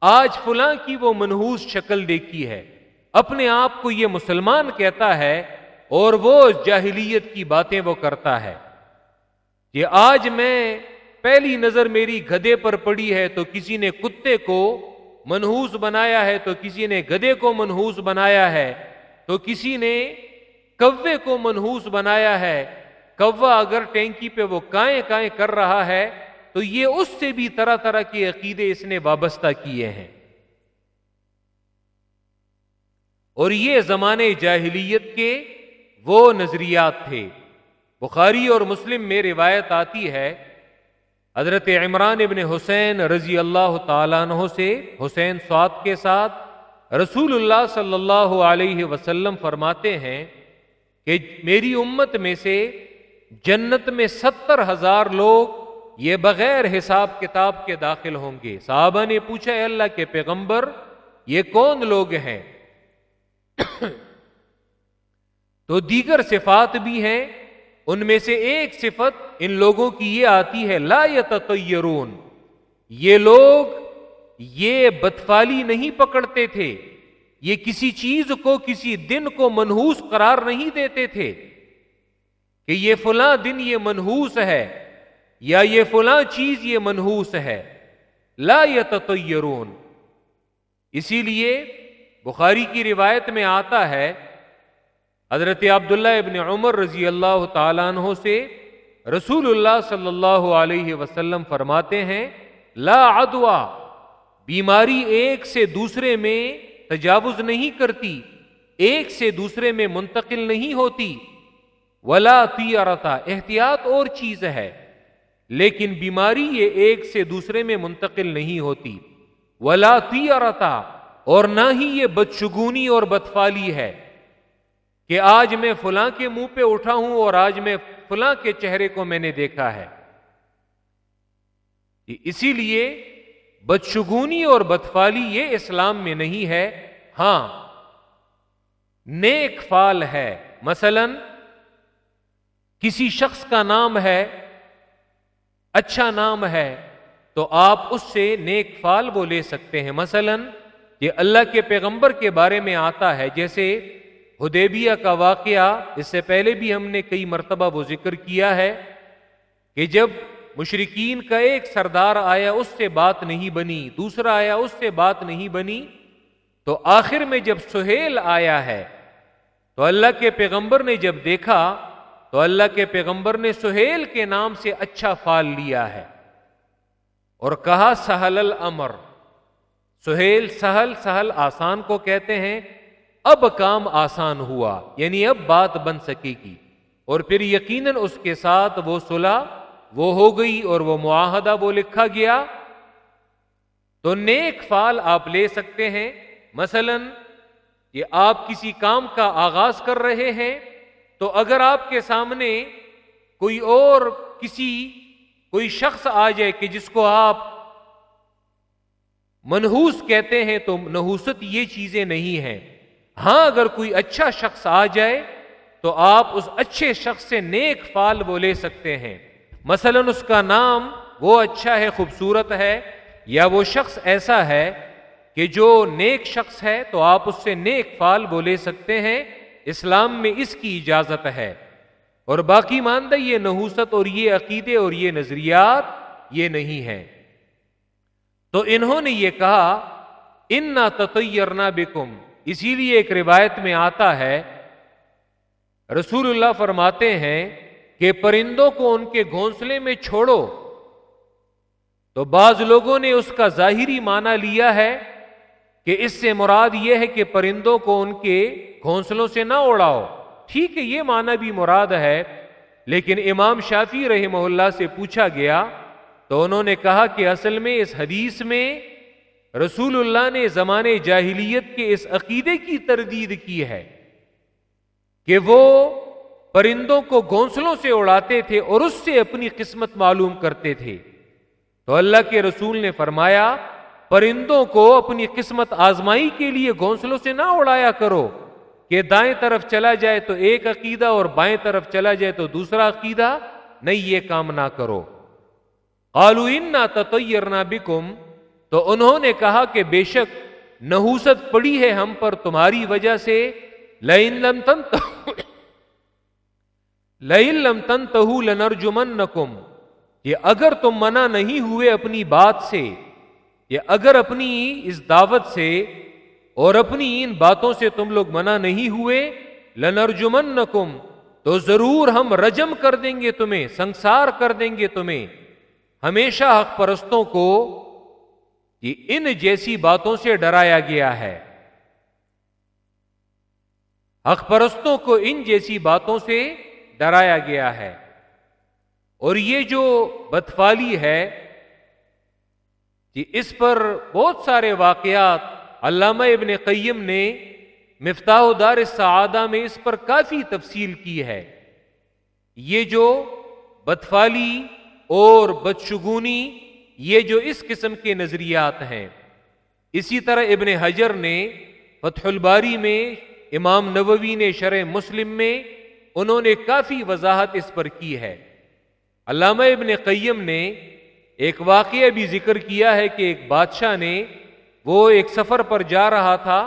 آج فلاں کی وہ منحوس شکل دیکھی ہے۔ اپنے آپ کو یہ مسلمان کہتا ہے اور وہ جاہلیت کی باتیں وہ کرتا ہے۔ کہ آج میں پہلی نظر میری گدے پر پڑی ہے تو کسی نے کتے کو منحوس بنایا ہے، تو کسی نے گدے کو منحوس بنایا ہے، تو کسی نے کوے کو منحوس بنایا ہے۔ کوا اگر ٹینکی پہ وہ کائیں کائیں کر رہا ہے تو یہ اس سے بھی طرح طرح کے عقیدے اس نے وابستہ کیے ہیں۔ اور یہ زمانے جاہلیت کے وہ نظریات تھے۔ بخاری اور مسلم میں روایت آتی ہے، حضرت عمران ابن حسین رضی اللہ تعالیٰ عنہ سے، حسین سعد کے ساتھ رسول اللہ صلی اللہ علیہ وسلم فرماتے ہیں کہ میری امت میں سے جنت میں ستر ہزار لوگ یہ بغیر حساب کتاب کے داخل ہوں گے۔ صحابہ نے پوچھا ہے اللہ کے پیغمبر، یہ کون لوگ ہیں؟ تو دیگر صفات بھی ہیں۔ ان میں سے ایک صفت ان لوگوں کی یہ آتی ہے، لا یتطیرون۔ یہ لوگ یہ بدفالی نہیں پکڑتے تھے۔ یہ کسی چیز کو، کسی دن کو منحوس قرار نہیں دیتے تھے کہ یہ فلاں دن یہ منحوس ہے۔ یا یہ فلاں چیز یہ منحوس ہے، لا یتطیرون۔ اسی لیے بخاری کی روایت میں آتا ہے، حضرت عبداللہ ابن عمر رضی اللہ تعالیٰ عنہ سے رسول اللہ صلی اللہ علیہ وسلم فرماتے ہیں، لا ادوا بیماری ایک سے دوسرے میں تجاوز نہیں کرتی، ایک سے دوسرے میں منتقل نہیں ہوتی۔ ولا تیارتا احتیاط اور چیز ہے۔ لیکن بیماری یہ ایک سے دوسرے میں منتقل نہیں ہوتی۔ ولا تیارتا اور نہ ہی یہ بدشگونی اور بدفالی ہے کہ آج میں فلاں کے منہ پہ اٹھا ہوں اور آج میں فلاں کے چہرے کو میں نے دیکھا ہے۔ اسی لیے بدشگونی اور بدفالی یہ اسلام میں نہیں ہے۔ ہاں نیک فال ہے۔ مثلا کسی شخص کا نام ہے اچھا نام ہے، تو آپ اس سے نیک فال وہ لے سکتے ہیں۔ مثلا، یہ اللہ کے پیغمبر کے بارے میں آتا ہے، جیسے ہدیبیہ کا واقعہ، اس سے پہلے بھی ہم نے کئی مرتبہ وہ ذکر کیا ہے کہ جب مشرقین کا ایک سردار آیا، اس سے بات نہیں بنی، دوسرا آیا، اس سے بات نہیں بنی، تو آخر میں جب سہیل آیا ہے، تو اللہ کے پیغمبر نے جب دیکھا تو اللہ کے پیغمبر نے سہیل کے نام سے اچھا فال لیا ہے۔ اور کہا، سہل الامر۔ سہیل، سہل سہل آسان کو کہتے ہیں۔ اب کام آسان ہوا یعنی اب بات بن سکے گی۔ اور پھر یقیناً اس کے ساتھ وہ صلح وہ ہو گئی اور وہ معاہدہ وہ لکھا گیا۔ تو نیک فال آپ لے سکتے ہیں۔ مثلا، یہ آپ کسی کام کا آغاز کر رہے ہیں۔ تو اگر آپ کے سامنے کوئی اور کسی، کوئی شخص آ جائے کہ جس کو آپ منحوس کہتے ہیں تو نحوست یہ چیزیں نہیں ہیں۔ ہاں اگر کوئی اچھا شخص آ جائے تو آپ اس اچھے شخص سے نیک فال وہ لے سکتے ہیں۔ مثلا اس کا نام وہ اچھا ہے، خوبصورت ہے، یا وہ شخص ایسا ہے کہ جو نیک شخص ہے تو آپ اس سے نیک فال وہ لے سکتے ہیں۔ اسلام میں اس کی اجازت ہے۔ اور باقی ماندہ یہ نحوست اور یہ عقیدے اور یہ نظریات یہ نہیں ہے تو انہوں نے یہ کہا ان نہ تطیرنا بکم اسی لیے ایک روایت میں آتا ہے۔ رسول اللہ فرماتے ہیں کہ پرندوں کو ان کے گھونسلے میں چھوڑو۔ تو بعض لوگوں نے اس کا ظاہری معنی لیا ہے۔ کہ اس سے مراد یہ ہے کہ پرندوں کو ان کے گھونسلوں سے نہ اڑاؤ ٹھیک ہے، یہ معنی بھی مراد ہے، لیکن امام شافی رحمہ اللہ سے پوچھا گیا تو انہوں نے کہا کہ اصل میں اس حدیث میں رسول اللہ نے زمانے جاہلیت کے اس عقیدے کی تردید کی ہے کہ وہ پرندوں کو گھونسلوں سے اڑاتے تھے اور اس سے اپنی قسمت معلوم کرتے تھے۔ تو اللہ کے رسول نے فرمایا پرندوں کو اپنی قسمت آزمائی کے لیے گھونسلوں سے نہ اڑایا کرو کہ دائیں طرف چلا جائے تو ایک عقیدہ اور بائیں طرف چلا جائے تو دوسرا عقیدہ نہیں، یہ کام نہ کرو۔ آلو ان نہ بکم تو انہوں نے کہا کہ بے شک نحوست پڑی ہے ہم پر تمہاری وجہ سے۔ لم لم تن تن تہ لنرجمن نکم یہ اگر تم منع نہیں ہوئے اپنی بات سے یہ اگر اپنی اس دعوت سے اور اپنی ان باتوں سے تم لوگ منع نہیں ہوئے لنرجمن نکم تو ضرور ہم رجم کر دیں گے تمہیں، سنسار کر دیں گے تمہیں۔ ہمیشہ حق پرستوں کو یہ ان جیسی باتوں سے ڈرایا گیا ہے۔ حق پرستوں کو ان جیسی باتوں سے ڈرایا گیا ہے۔ اور یہ جو بدفالی ہے کہ اس پر بہت سارے واقعات علامہ ابن قیم نے مفتاح دار سعادہ میں اس پر کافی تفصیل کی ہے۔ یہ جو بدفالی اور بدشگونی، یہ جو اس قسم کے نظریات ہیں۔ اسی طرح ابن حجر نے فتح الباری میں، امام نووی نے شرح مسلم میں، انہوں نے کافی وضاحت اس پر کی ہے۔ علامہ ابن قیم نے ایک واقعہ بھی ذکر کیا ہے کہ ایک بادشاہ نے وہ ایک سفر پر جا رہا تھا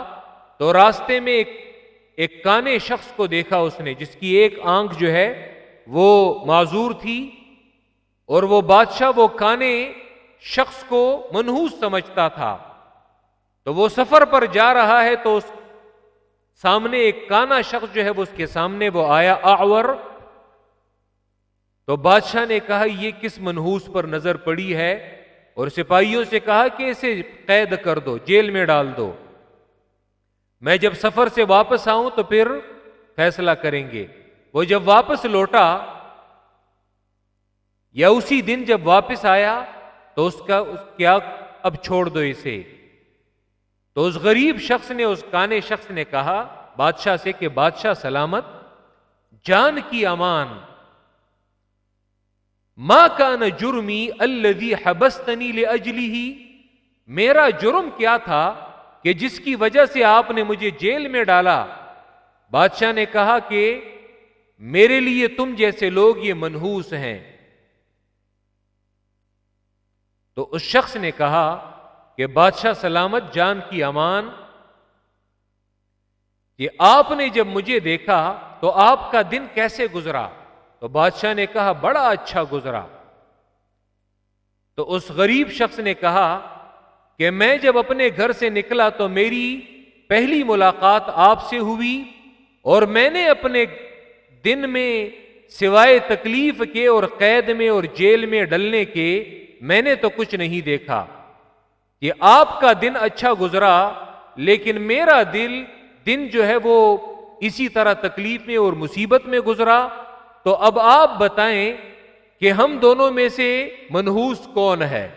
تو راستے میں ایک ایک کانے شخص کو دیکھا اس نے، جس کی ایک آنکھ جو ہے وہ معذور تھی اور وہ بادشاہ وہ کانے شخص کو منحوس سمجھتا تھا۔ تو وہ سفر پر جا رہا ہے تو اس سامنے ایک کانا شخص جو ہے وہ اس کے سامنے وہ آیا آور تو بادشاہ نے کہا، یہ کس منحوس پر نظر پڑی ہے؟ اور سپاہیوں سے کہا کہ اسے قید کر دو، جیل میں ڈال دو۔ میں جب سفر سے واپس آؤں تو پھر فیصلہ کریں گے۔ وہ جب واپس لوٹا یا اسی دن جب واپس آیا تو اس کا کیا اب چھوڑ دو اسے۔ تو اس غریب شخص نے، اس کانے شخص نے کہا، بادشاہ سے کہ بادشاہ سلامت، جان کی امان۔ ماں کا نہ جرمی الدی حبستنی لے اجلی ہی میرا جرم کیا تھا کہ جس کی وجہ سے آپ نے مجھے جیل میں ڈالا؟ بادشاہ نے کہا کہ میرے لیے تم جیسے لوگ یہ منحوس ہیں۔ تو اس شخص نے کہا کہ بادشاہ سلامت جان کی امان کہ آپ نے جب مجھے دیکھا تو آپ کا دن کیسے گزرا؟ تو بادشاہ نے کہا، بڑا اچھا گزرا۔ تو اس غریب شخص نے کہا کہ میں جب اپنے گھر سے نکلا تو میری پہلی ملاقات آپ سے ہوئی اور میں نے اپنے دن میں سوائے تکلیف کے اور قید میں اور جیل میں ڈلنے کے میں نے تو کچھ نہیں دیکھا کہ آپ کا دن اچھا گزرا، لیکن میرا دل، دن جو ہے وہ اسی طرح تکلیف میں اور مصیبت میں گزرا۔ تو اب آپ بتائیں کہ ہم دونوں میں سے منحوس کون ہے؟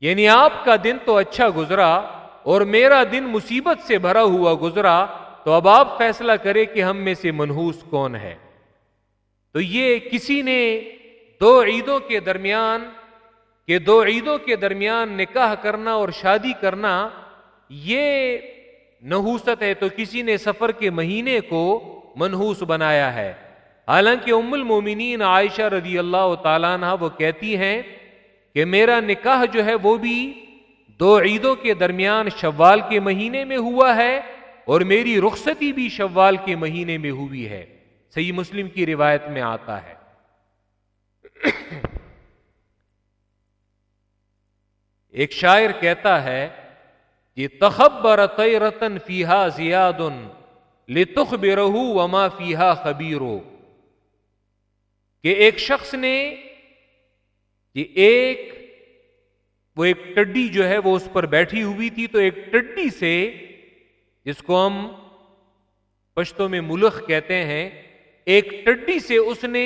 یعنی آپ کا دن تو اچھا گزرا اور میرا دن مصیبت سے بھرا ہوا گزرا، تو اب آپ فیصلہ کریں کہ ہم میں سے منحوس کون ہے۔ تو یہ کسی نے دو عیدوں کے درمیان، کہ دو عیدوں کے درمیان نکاح کرنا اور شادی کرنا، یہ نحوست ہے تو کسی نے سفر کے مہینے کو منحوس بنایا ہے۔ حالانکہ ام المومنین عائشہ رضی اللہ تعالیٰ عنہ وہ کہتی ہیں کہ میرا نکاح جو ہے وہ بھی دو عیدوں کے درمیان شوال کے مہینے میں ہوا ہے اور میری رخصتی بھی شوال کے مہینے میں ہوئی ہے۔ صحیح مسلم کی روایت میں آتا ہے۔ ایک شاعر کہتا ہے کہ تخبر رتن فیحا زیاد لتخ بے رہو وما فیحا خبیرو۔ کہ ایک شخص نے کہ ایک وہ ایک ٹڈی جو ہے وہ اس پر بیٹھی ہوئی تھی تو ایک ٹڈی سے جس کو ہم پشتوں میں ملخ کہتے ہیں، ایک ٹڈی سے اس نے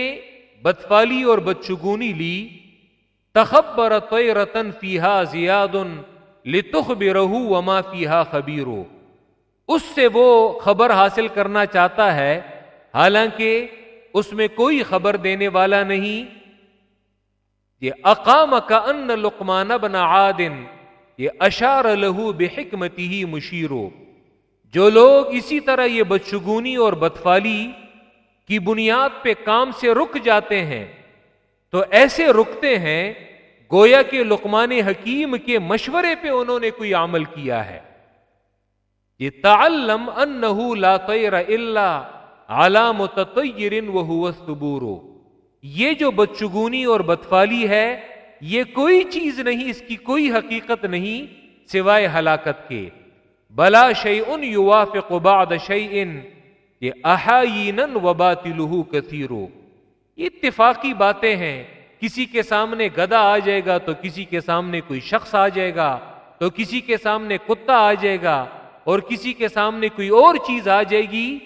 بدفالی اور بدشگونی لی، تخبر رتن فیحا زیاد لتخ بے رہو وما فیحا خبیرو۔ اس سے وہ خبر حاصل کرنا چاہتا ہے، حالانکہ اس میں کوئی خبر دینے والا نہیں یہ اقام کا ان لقمان بنا عادن یہ اشار لہو بے حکمتی ہی مشیرو۔ جو لوگ اسی طرح یہ بدشگونی اور بدفالی کی بنیاد پہ کام سے رک جاتے ہیں، تو ایسے رکتے ہیں گویا کے لقمان حکیم کے مشورے پہ انہوں نے کوئی عمل کیا ہے۔ یہ تعلم ان لا طیر الا علام تطیر وهو یہ جو بدشگونی اور بدفالی ہے، یہ کوئی چیز نہیں، اس کی کوئی حقیقت نہیں سوائے ہلاکت کے۔ بلا شعی ان یوا بعد شعی ان یہ احاین کثیرو یہ اتفاقی باتیں ہیں۔ کسی کے سامنے گدا آ جائے گا تو کسی کے سامنے کوئی شخص آ جائے گا، تو کسی کے سامنے کتا آ جائے گا، اور کسی کے سامنے کوئی اور چیز آ جائے گی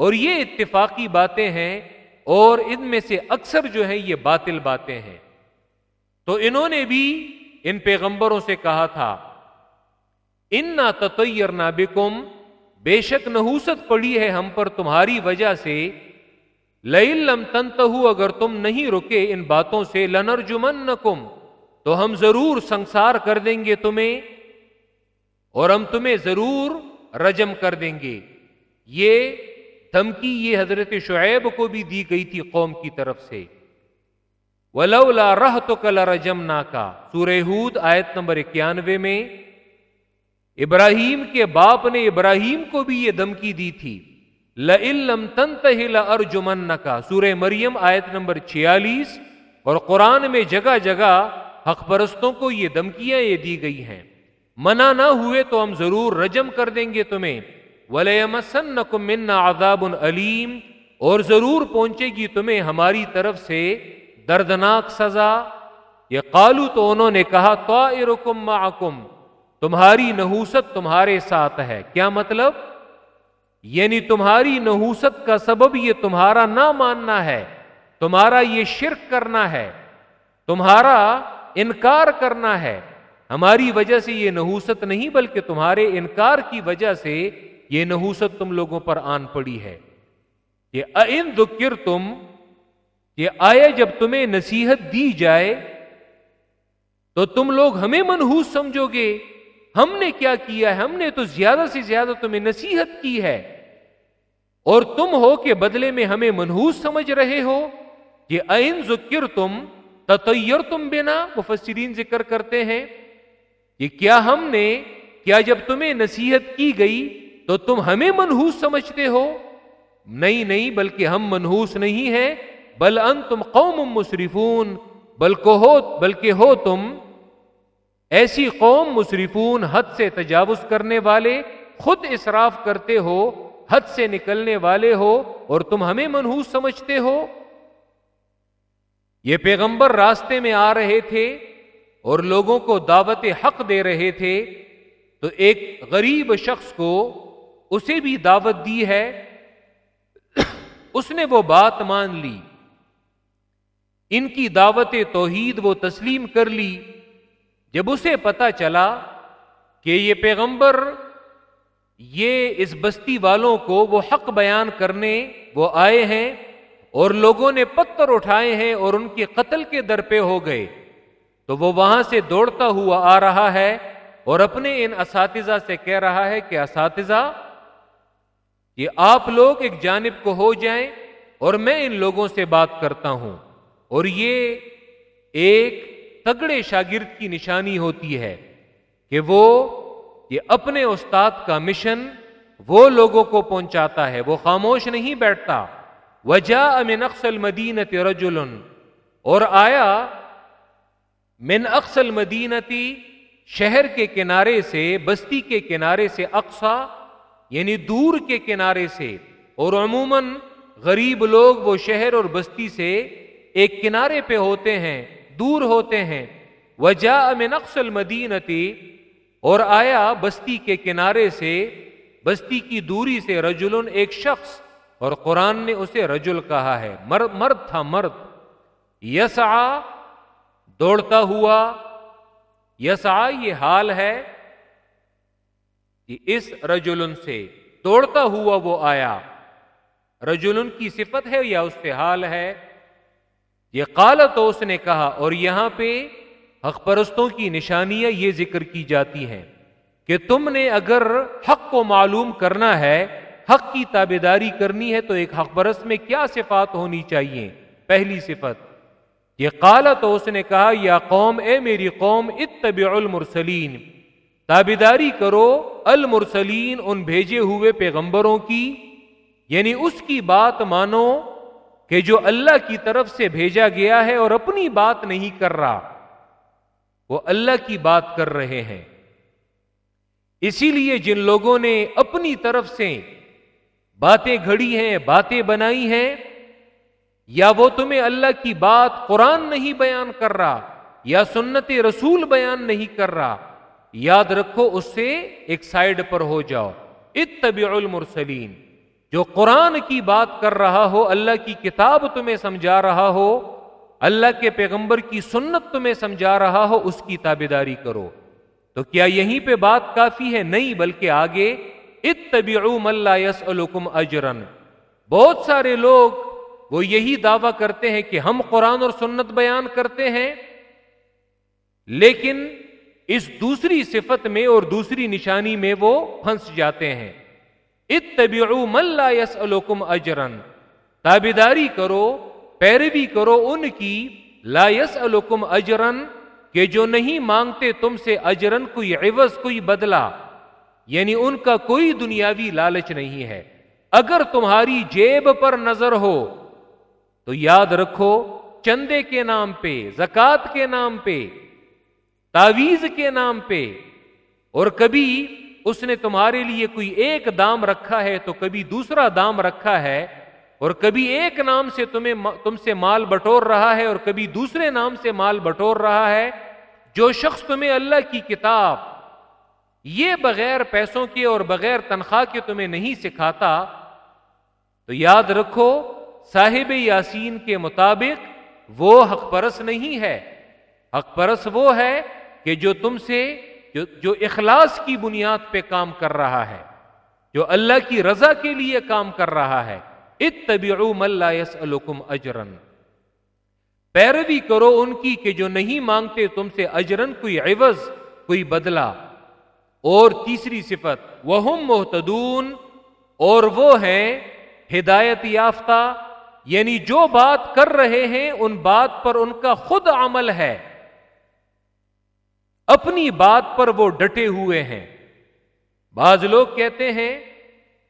اور یہ اتفاقی باتیں ہیں اور ان میں سے اکثر جو ہے یہ باطل باتیں ہیں۔ تو انہوں نے بھی ان پیغمبروں سے کہا تھا ان نہ تطیر نہ بے شک نحوست پڑی ہے ہم پر تمہاری وجہ سے۔ لم تنت اگر تم نہیں رکے ان باتوں سے لنر جمن تو ہم ضرور سنسار کر دیں گے تمہیں اور ہم تمہیں ضرور رجم کر دیں گے۔ یہ دھمکی یہ حضرت شعیب کو بھی دی گئی تھی قوم کی طرف سے۔ ولولا رہ تو کل رجم نا کا سورہود آیت نمبر اکیانوے میں ابراہیم کے باپ نے ابراہیم کو بھی یہ دھمکی دی تھی۔ لم تنت ارجمن کا سورہ مریم آیت نمبر چھیالیس۔ اور قرآن میں جگہ جگہ حق پرستوں کو یہ دھمکیاں یہ دی گئی ہیں۔ منع نہ ہوئے تو ہم ضرور رجم کر دیں گے تمہیں۔ ولیمسن منا عذاب علیم اور ضرور پہنچے گی تمہیں ہماری طرف سے دردناک سزا۔ یہ قالو تو انہوں نے کہا تو تمہاری نحوست تمہارے ساتھ ہے۔ کیا مطلب؟ یعنی تمہاری نحوست کا سبب یہ تمہارا نہ ماننا ہے، تمہارا یہ شرک کرنا ہے، تمہارا انکار کرنا ہے۔ ہماری وجہ سے یہ نحوست نہیں، بلکہ تمہارے انکار کی وجہ سے یہ نحوست تم لوگوں پر آن پڑی ہے یہ این ذکر تم یہ آئے جب تمہیں نصیحت دی جائے، تو تم لوگ ہمیں منحوس سمجھو گے۔ ہم نے کیا کیا ہے؟ ہم نے تو زیادہ سے زیادہ تمہیں نصیحت کی ہے۔ اور تم ہو کہ بدلے میں ہمیں منحوس سمجھ رہے ہو یہ این ذکر تم تطیر تم بنا، مفسرین ذکر کرتے ہیں یہ کیا ہم نے، کیا جب تمہیں نصیحت کی گئی تو تم ہمیں منحوس سمجھتے ہو؟ نہیں نہیں، بلکہ ہم منحوس نہیں ہیں۔ بل ان تم قوم مصرفون بلکہ ہو بلکہ ہو تم۔ ایسی قوم مصرفون حد سے تجاوز کرنے والے، خود اسراف کرتے ہو، حد سے نکلنے والے ہو، اور تم ہمیں منحوس سمجھتے ہو۔ یہ پیغمبر راستے میں آ رہے تھے، اور لوگوں کو دعوت حق دے رہے تھے۔ تو ایک غریب شخص کو اسے بھی دعوت دی ہے۔ اس نے وہ بات مان لی۔ ان کی دعوت توحید وہ تسلیم کر لی۔ جب اسے پتا چلا کہ یہ پیغمبر، یہ اس بستی والوں کو وہ حق بیان کرنے وہ آئے ہیں اور لوگوں نے پتھر اٹھائے ہیں اور ان کے قتل کے در پہ ہو گئے، تو وہ وہاں سے دوڑتا ہوا آ رہا ہے اور اپنے ان اساتذہ سے کہہ رہا ہے کہ اساتذہ یہ آپ لوگ ایک جانب کو ہو جائیں اور میں ان لوگوں سے بات کرتا ہوں۔ اور یہ ایک تگڑے شاگرد کی نشانی ہوتی ہے کہ وہ یہ اپنے استاد کا مشن وہ لوگوں کو پہنچاتا ہے، وہ خاموش نہیں بیٹھتا۔ وجہ امن اقسل مدین رجل، اور آیا من اقسل مدینتی شہر کے کنارے سے، بستی کے کنارے سے اقسا یعنی دور کے کنارے سے، اور عموماً غریب لوگ وہ شہر اور بستی سے ایک کنارے پہ ہوتے ہیں، دور ہوتے ہیں۔ وجہ من اقسل مدینتی اور آیا بستی کے کنارے سے، بستی کی دوری سے رجلن ایک شخص، اور قرآن نے اسے رجل کہا ہے۔ مرد مرد تھا، مرد۔ یسا دوڑتا ہوا یسا یہ حال ہے۔ کہ اس رجلن سے دوڑتا ہوا وہ آیا۔ رجل کی صفت ہے یا اس سے حال ہے؟ یہ قال تو اس نے کہا، اور یہاں پہ حق پرستوں کی نشانیاں یہ ذکر کی جاتی ہیں کہ تم نے اگر حق کو معلوم کرنا ہے، حق کی تابے داری کرنی ہے، تو ایک حق پرست میں کیا صفات ہونی چاہیے؟ پہلی صفت، یہ کالا تو اس نے کہا، یا قوم، اے میری قوم اتبع المرسلین۔ تابے داری کرو، المرسلین ان بھیجے ہوئے پیغمبروں کی یعنی اس کی بات مانو کہ جو اللہ کی طرف سے بھیجا گیا ہے اور اپنی بات نہیں کر رہا۔ وہ اللہ کی بات کر رہے ہیں۔ اسی لیے جن لوگوں نے اپنی طرف سے باتیں گھڑی ہیں، باتیں بنائی ہیں، یا وہ تمہیں اللہ کی بات قرآن نہیں بیان کر رہا، یا سنت رسول بیان نہیں کر رہا یاد رکھو اس سے ایک سائڈ پر ہو جاؤ۔ اتبع المرسلین۔ جو قرآن کی بات کر رہا ہو، اللہ کی کتاب تمہیں سمجھا رہا ہو، اللہ کے پیغمبر کی سنت تمہیں سمجھا رہا ہو، اس کی تابے داری کرو۔ تو کیا یہیں پہ بات کافی ہے؟ نہیں، بلکہ آگے۔ اتبعو من لا يسألكم اجرن بہت سارے لوگ وہ یہی دعویٰ کرتے ہیں کہ ہم قرآن اور سنت بیان کرتے ہیں، لیکن اس دوسری صفت میں اور دوسری نشانی میں وہ پھنس جاتے ہیں۔ اتبعو من لا يسألكم اجرن تابیداری کرو، پیروی کرو ان کی۔ لا يسألكم اجرن کہ جو نہیں مانگتے تم سے اجرن کوئی عوض، کوئی بدلہ۔ یعنی ان کا کوئی دنیاوی لالچ نہیں ہے۔ اگر تمہاری جیب پر نظر ہو، تو یاد رکھو، چندے کے نام پہ زکات کے نام پہ تعویز کے نام پہ، اور کبھی اس نے تمہارے لیے کوئی ایک دام رکھا ہے تو کبھی دوسرا دام رکھا ہے، اور کبھی ایک نام سے تمہیں تم سے مال بٹور رہا ہے، اور کبھی دوسرے نام سے مال بٹور رہا ہے، جو شخص تمہیں اللہ کی کتاب یہ بغیر پیسوں کے اور بغیر تنخواہ کے تمہیں نہیں سکھاتا، تو یاد رکھو صاحب یاسین کے مطابق وہ حق پرس نہیں ہے۔ حق پرس وہ ہے کہ جو تم سے جو جو اخلاص کی بنیاد پہ کام کر رہا ہے، جو اللہ کی رضا کے لیے کام کر رہا ہے اتبعو من لا يسألكم اجرن۔ پیروی کرو ان کی کہ جو نہیں مانگتے تم سے اجرن، کوئی عوض، کوئی بدلہ۔ اور تیسری صفت وہ محتدون اور وہ ہیں ہدایت یافتہ یعنی جو بات کر رہے ہیں، ان بات پر ان کا خود عمل ہے۔ اپنی بات پر وہ ڈٹے ہوئے ہیں۔ بعض لوگ کہتے ہیں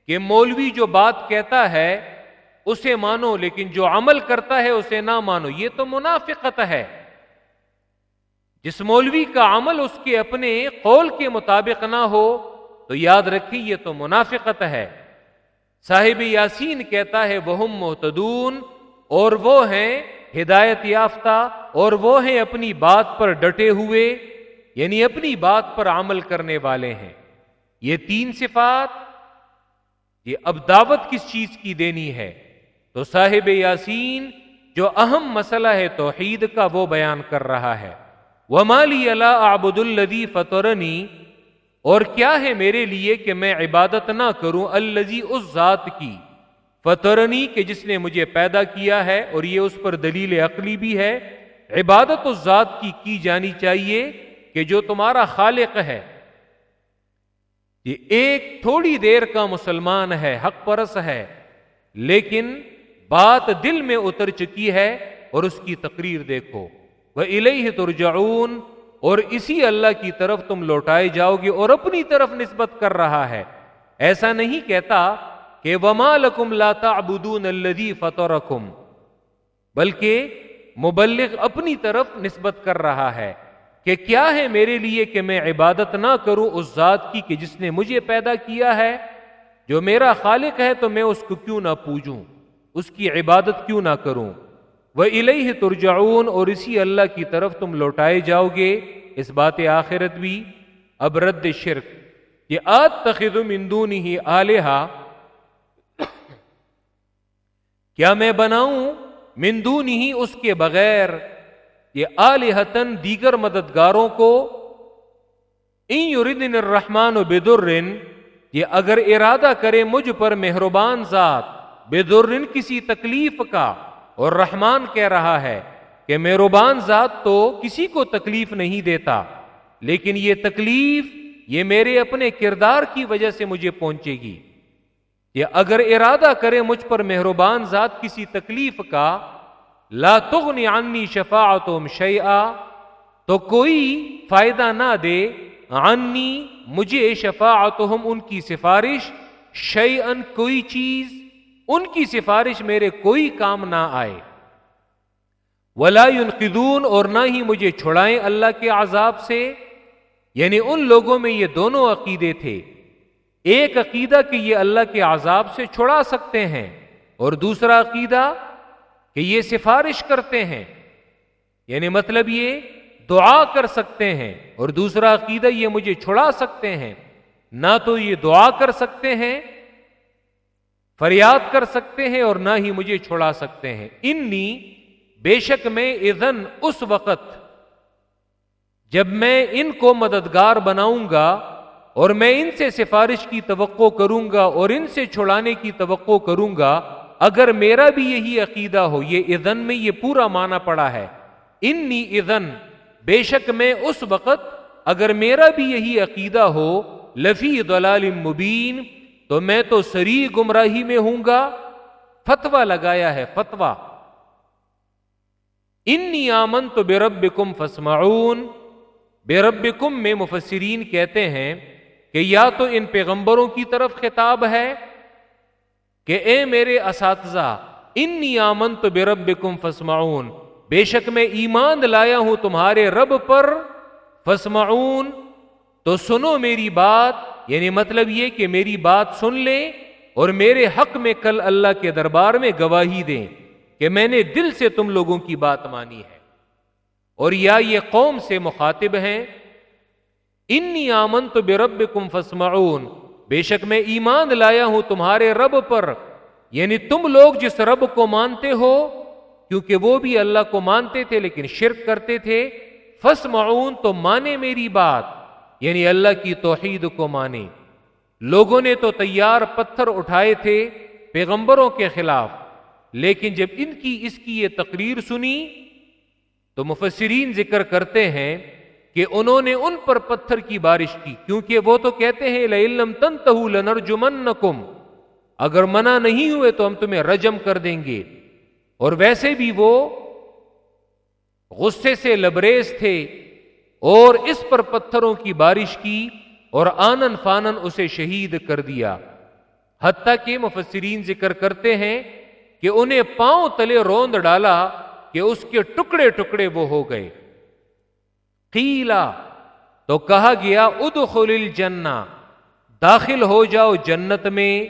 کہ مولوی جو بات کہتا ہے، اسے مانو، لیکن جو عمل کرتا ہے، اسے نہ مانو۔ یہ تو منافقت ہے۔ جس مولوی کا عمل اس کے اپنے قول کے مطابق نہ ہو، تو یاد رکھیے، یہ تو منافقت ہے۔ صاحب یاسین کہتا ہے وہ محتدون اور وہ ہیں ہدایت یافتہ، اور وہ ہیں اپنی بات پر ڈٹے ہوئے۔ یعنی اپنی بات پر عمل کرنے والے ہیں۔ یہ تین صفات، یہ اب دعوت کس چیز کی دینی ہے؟ تو صاحب یاسین، جو اہم مسئلہ ہے توحید کا، وہ بیان کر رہا ہے۔ وہ مالی اللہ آبد الدی فتورنی اور کیا ہے میرے لیے کہ میں عبادت نہ کروں الزی اس ذات کی؟ فتورنی کہ جس نے مجھے پیدا کیا ہے، اور یہ اس پر دلیل عقلی بھی ہے۔ عبادت اس ذات کی کی جانی چاہیے۔ کہ جو تمہارا خالق ہے، یہ ایک تھوڑی دیر کا مسلمان ہے، حق پرس ہے، لیکن بات دل میں اتر چکی ہے اور اس کی تقریر دیکھو۔ وہ الہ ترجعون اور اسی اللہ کی طرف تم لوٹائے جاؤ گے اور اپنی طرف نسبت کر رہا ہے۔ ایسا نہیں کہتا کہ وما لکم لا تعبدون الذی فطرکم، بلکہ مبلغ اپنی طرف نسبت کر رہا ہے۔ کہ کیا ہے میرے لیے کہ میں عبادت نہ کروں اس ذات کی کہ جس نے مجھے پیدا کیا ہے؟ جو میرا خالق ہے تو میں اس کو کیوں نہ پوجوں؟ اس کی عبادت کیوں نہ کروں؟ وہ الہ ترجعون اور اسی اللہ کی طرف تم لوٹائے جاؤ گے۔ اس بات آخرت بھی اب رد شرک یہ آد تخد مندون ہی آلیہ کیا میں بناؤں؟ مندون ہی اس کے بغیر۔ یہ آلحتن دیگر مددگاروں کو ان الرحمان و بدرن یہ اگر ارادہ کرے مجھ پر مہربان ذات بے کسی تکلیف کا، اور رحمان کہہ رہا ہے کہ میروبان ذات تو کسی کو تکلیف نہیں دیتا، لیکن یہ تکلیف یہ میرے اپنے کردار کی وجہ سے مجھے پہنچے گی۔ یا اگر ارادہ کرے مجھ پر مہربان ذات کسی تکلیف کا لا تغنی عنی شفاعتم شیئا تو کوئی فائدہ نہ دے عنی مجھے شفاعتہم ان کی سفارش شیئن کوئی چیز ان کی سفارش میرے کوئی کام نہ آئے۔ ولا ينقذون اور نہ ہی مجھے چھڑائیں اللہ کے عذاب سے۔ یعنی ان لوگوں میں یہ دونوں عقیدے تھے۔ ایک عقیدہ کہ یہ اللہ کے عذاب سے چھڑا سکتے ہیں اور دوسرا عقیدہ کہ یہ سفارش کرتے ہیں۔ یعنی مطلب یہ دعا کر سکتے ہیں اور دوسرا عقیدہ یہ مجھے چھڑا سکتے ہیں۔ نہ تو یہ دعا کر سکتے ہیں، فریاد کر سکتے ہیں اور نہ ہی مجھے چھڑا سکتے ہیں۔ انی بے شک میں اذن اس وقت جب میں ان کو مددگار بناؤں گا اور میں ان سے سفارش کی توقع کروں گا اور ان سے چھڑانے کی توقع کروں گا۔ اگر میرا بھی یہی عقیدہ ہو، یہ ادن میں یہ پورا مانا پڑا ہے، انی ادن بے شک میں اس وقت اگر میرا بھی یہی عقیدہ ہو، لفی دلال مبین، تو میں تو سری گمراہی میں ہوں گا۔ فتوا لگایا ہے فتوا انی آمن تو بے رب کم فسمعون بے رب کم میں مفسرین کہتے ہیں کہ یا تو ان پیغمبروں کی طرف خطاب ہے کہ اے میرے اساتذہ، انی آمن تو بے رب کم فسمعون بے شک میں ایمان لایا ہوں تمہارے رب پر فسمعون تو سنو میری بات یعنی مطلب یہ کہ میری بات سن لیں اور میرے حق میں کل اللہ کے دربار میں گواہی دیں کہ میں نے دل سے تم لوگوں کی بات مانی ہے۔ اور یا یہ قوم سے مخاطب ہیں، انی آمن تو بے رب کم فسمعون بے شک میں ایمان لایا ہوں تمہارے رب پر۔ یعنی تم لوگ جس رب کو مانتے ہو، کیونکہ وہ بھی اللہ کو مانتے تھے لیکن شرک کرتے تھے فسمعون تو مانے میری بات۔ یعنی اللہ کی توحید کو مانے۔ لوگوں نے تو تیار پتھر اٹھائے تھے پیغمبروں کے خلاف۔ لیکن جب ان کی اس کی یہ تقریر سنی، تو مفسرین ذکر کرتے ہیں کہ انہوں نے ان پر پتھر کی بارش کی، کیونکہ وہ تو کہتے ہیں لَإِلَّمْ تَنْتَهُ لَنَرْجُمَنَّكُمْ اگر منع نہیں ہوئے تو ہم تمہیں رجم کر دیں گے۔ اور ویسے بھی وہ غصے سے لبریز تھے اور اس پر پتھروں کی بارش کی اور آنن فانن اسے شہید کر دیا۔ حتیٰ کہ مفسرین ذکر کرتے ہیں کہ انہیں پاؤں تلے روند ڈالا کہ اس کے ٹکڑے ٹکڑے وہ ہو گئے۔ قیلا، تو کہا گیا، ادخل الجنہ، داخل ہو جاؤ جنت میں۔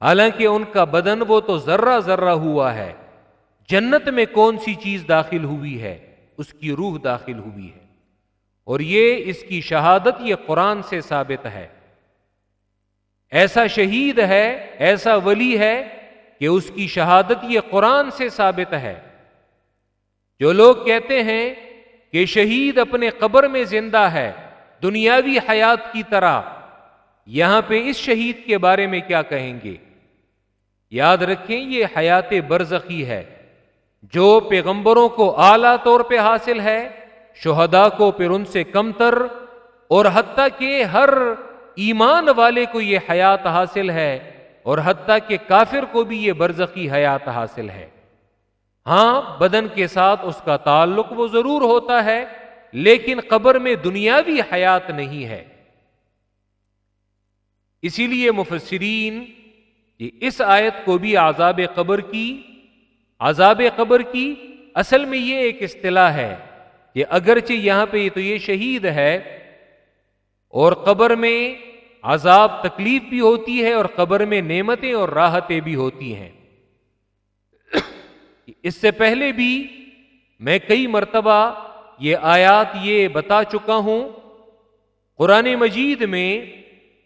حالانکہ ان کا بدن وہ تو ذرہ ذرہ ہوا ہے۔ جنت میں کون سی چیز داخل ہوئی ہے؟ اس کی روح داخل ہوئی ہے۔ اور یہ اس کی شہادت، یہ قرآن سے ثابت ہے۔ ایسا شہید ہے، ایسا ولی ہے کہ اس کی شہادت، یہ قرآن سے ثابت ہے۔ جو لوگ کہتے ہیں کہ شہید اپنے قبر میں زندہ ہے، دنیاوی حیات کی طرح۔ یہاں پہ اس شہید کے بارے میں کیا کہیں گے؟ یاد رکھیں یہ حیات برزخی ہے۔ جو پیغمبروں کو اعلی طور پہ حاصل ہے شہدا کو پھر ان سے کم تر اور حتیٰ کہ ہر ایمان والے کو یہ حیات حاصل ہے، اور حتیٰ کہ کافر کو بھی یہ برزخی حیات حاصل ہے۔ ہاں بدن کے ساتھ اس کا تعلق وہ ضرور ہوتا ہے، لیکن قبر میں دنیاوی حیات نہیں ہے۔ اسی لیے مفسرین اس آیت کو بھی عذاب قبر کی، عذاب قبر کی اصل میں یہ ایک اصطلاح ہے کہ اگرچہ یہاں پہ تو یہ شہید ہے، اور قبر میں عذاب تکلیف بھی ہوتی ہے اور قبر میں نعمتیں اور راحتیں بھی ہوتی ہیں۔ اس سے پہلے بھی میں کئی مرتبہ یہ آیات یہ بتا چکا ہوں۔ قرآن مجید میں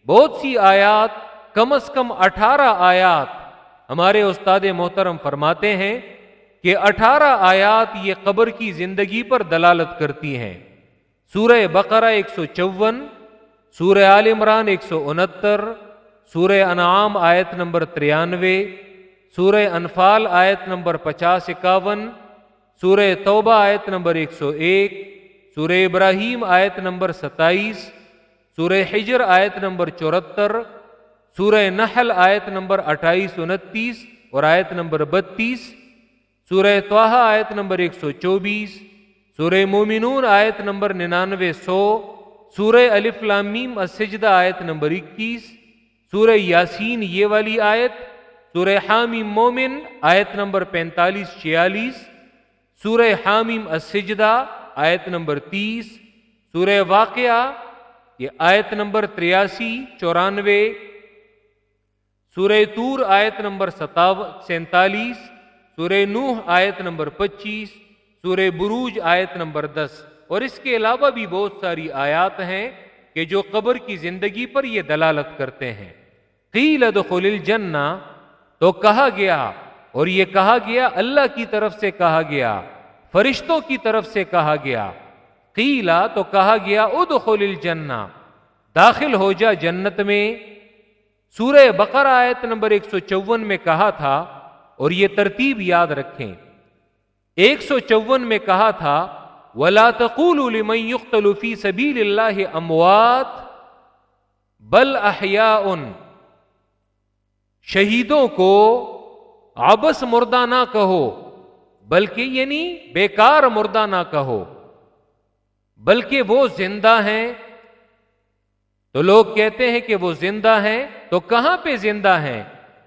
بہت سی آیات، کم از کم اٹھارہ آیات ہمارے استاد محترم فرماتے ہیں کہ اٹھارہ آیات یہ قبر کی زندگی پر دلالت کرتی ہیں۔ سورہ بقرہ ایک سو چون، سورہ عال عمران ایک سو انہتر، سورہ انعام آیت نمبر ترانوے سورہ انفال آیت نمبر پچاس اکاون، سورہ توبہ آیت نمبر ایک سو ایک، سورہ ابراہیم آیت نمبر ستائیس، سورہ حجر آیت نمبر چورہتر سورہ نحل آیت نمبر اٹھائیس انتیس اور آیت نمبر بتیس، سورہ توحہ آیت نمبر ایک سو چوبیس، سورہ مومنون آیت نمبر ننانوے سو، سورہ الف لامیم السجدہ آیت نمبر اکیس، سورہ یاسین یہ والی آیت سورہ حامیم مومن، آیت نمبر پینتالیس چھیالیس، سورہ حامیم السجدہ، آیت نمبر تیس، سورہ واقعہ، یہ آیت نمبر تریاسی، چورانوے، سورہ تور آیت نمبر ستاو، سینتالیس، سورہ نوح، آیت نمبر پچیس، سورہ بروج، آیت نمبر دس۔ اور اس کے علاوہ بھی بہت ساری آیات ہیں کہ جو قبر کی زندگی پر یہ دلالت کرتے ہیں۔ قیل ادخل الجنہ تو کہا گیا اور یہ کہا گیا اللہ کی طرف سے کہا گیا، فرشتوں کی طرف سے کہا گیا۔ قیلا تو کہا گیا، ادخل الجنہ، داخل ہو جا جنت میں۔ سورہ بقر آیت نمبر ایک سو چون میں کہا تھا، اور یہ ترتیب یاد رکھیں۔ ایک سو چون میں کہا تھا، ولا تقول لمن يقتل في سبيل الله اموات بل احیاء شہیدوں کو آبس مردہ نہ کہو، بلکہ یعنی بیکار مردہ نہ کہو۔ بلکہ وہ زندہ ہیں۔ تو لوگ کہتے ہیں کہ وہ زندہ ہیں، تو کہاں پہ زندہ ہیں؟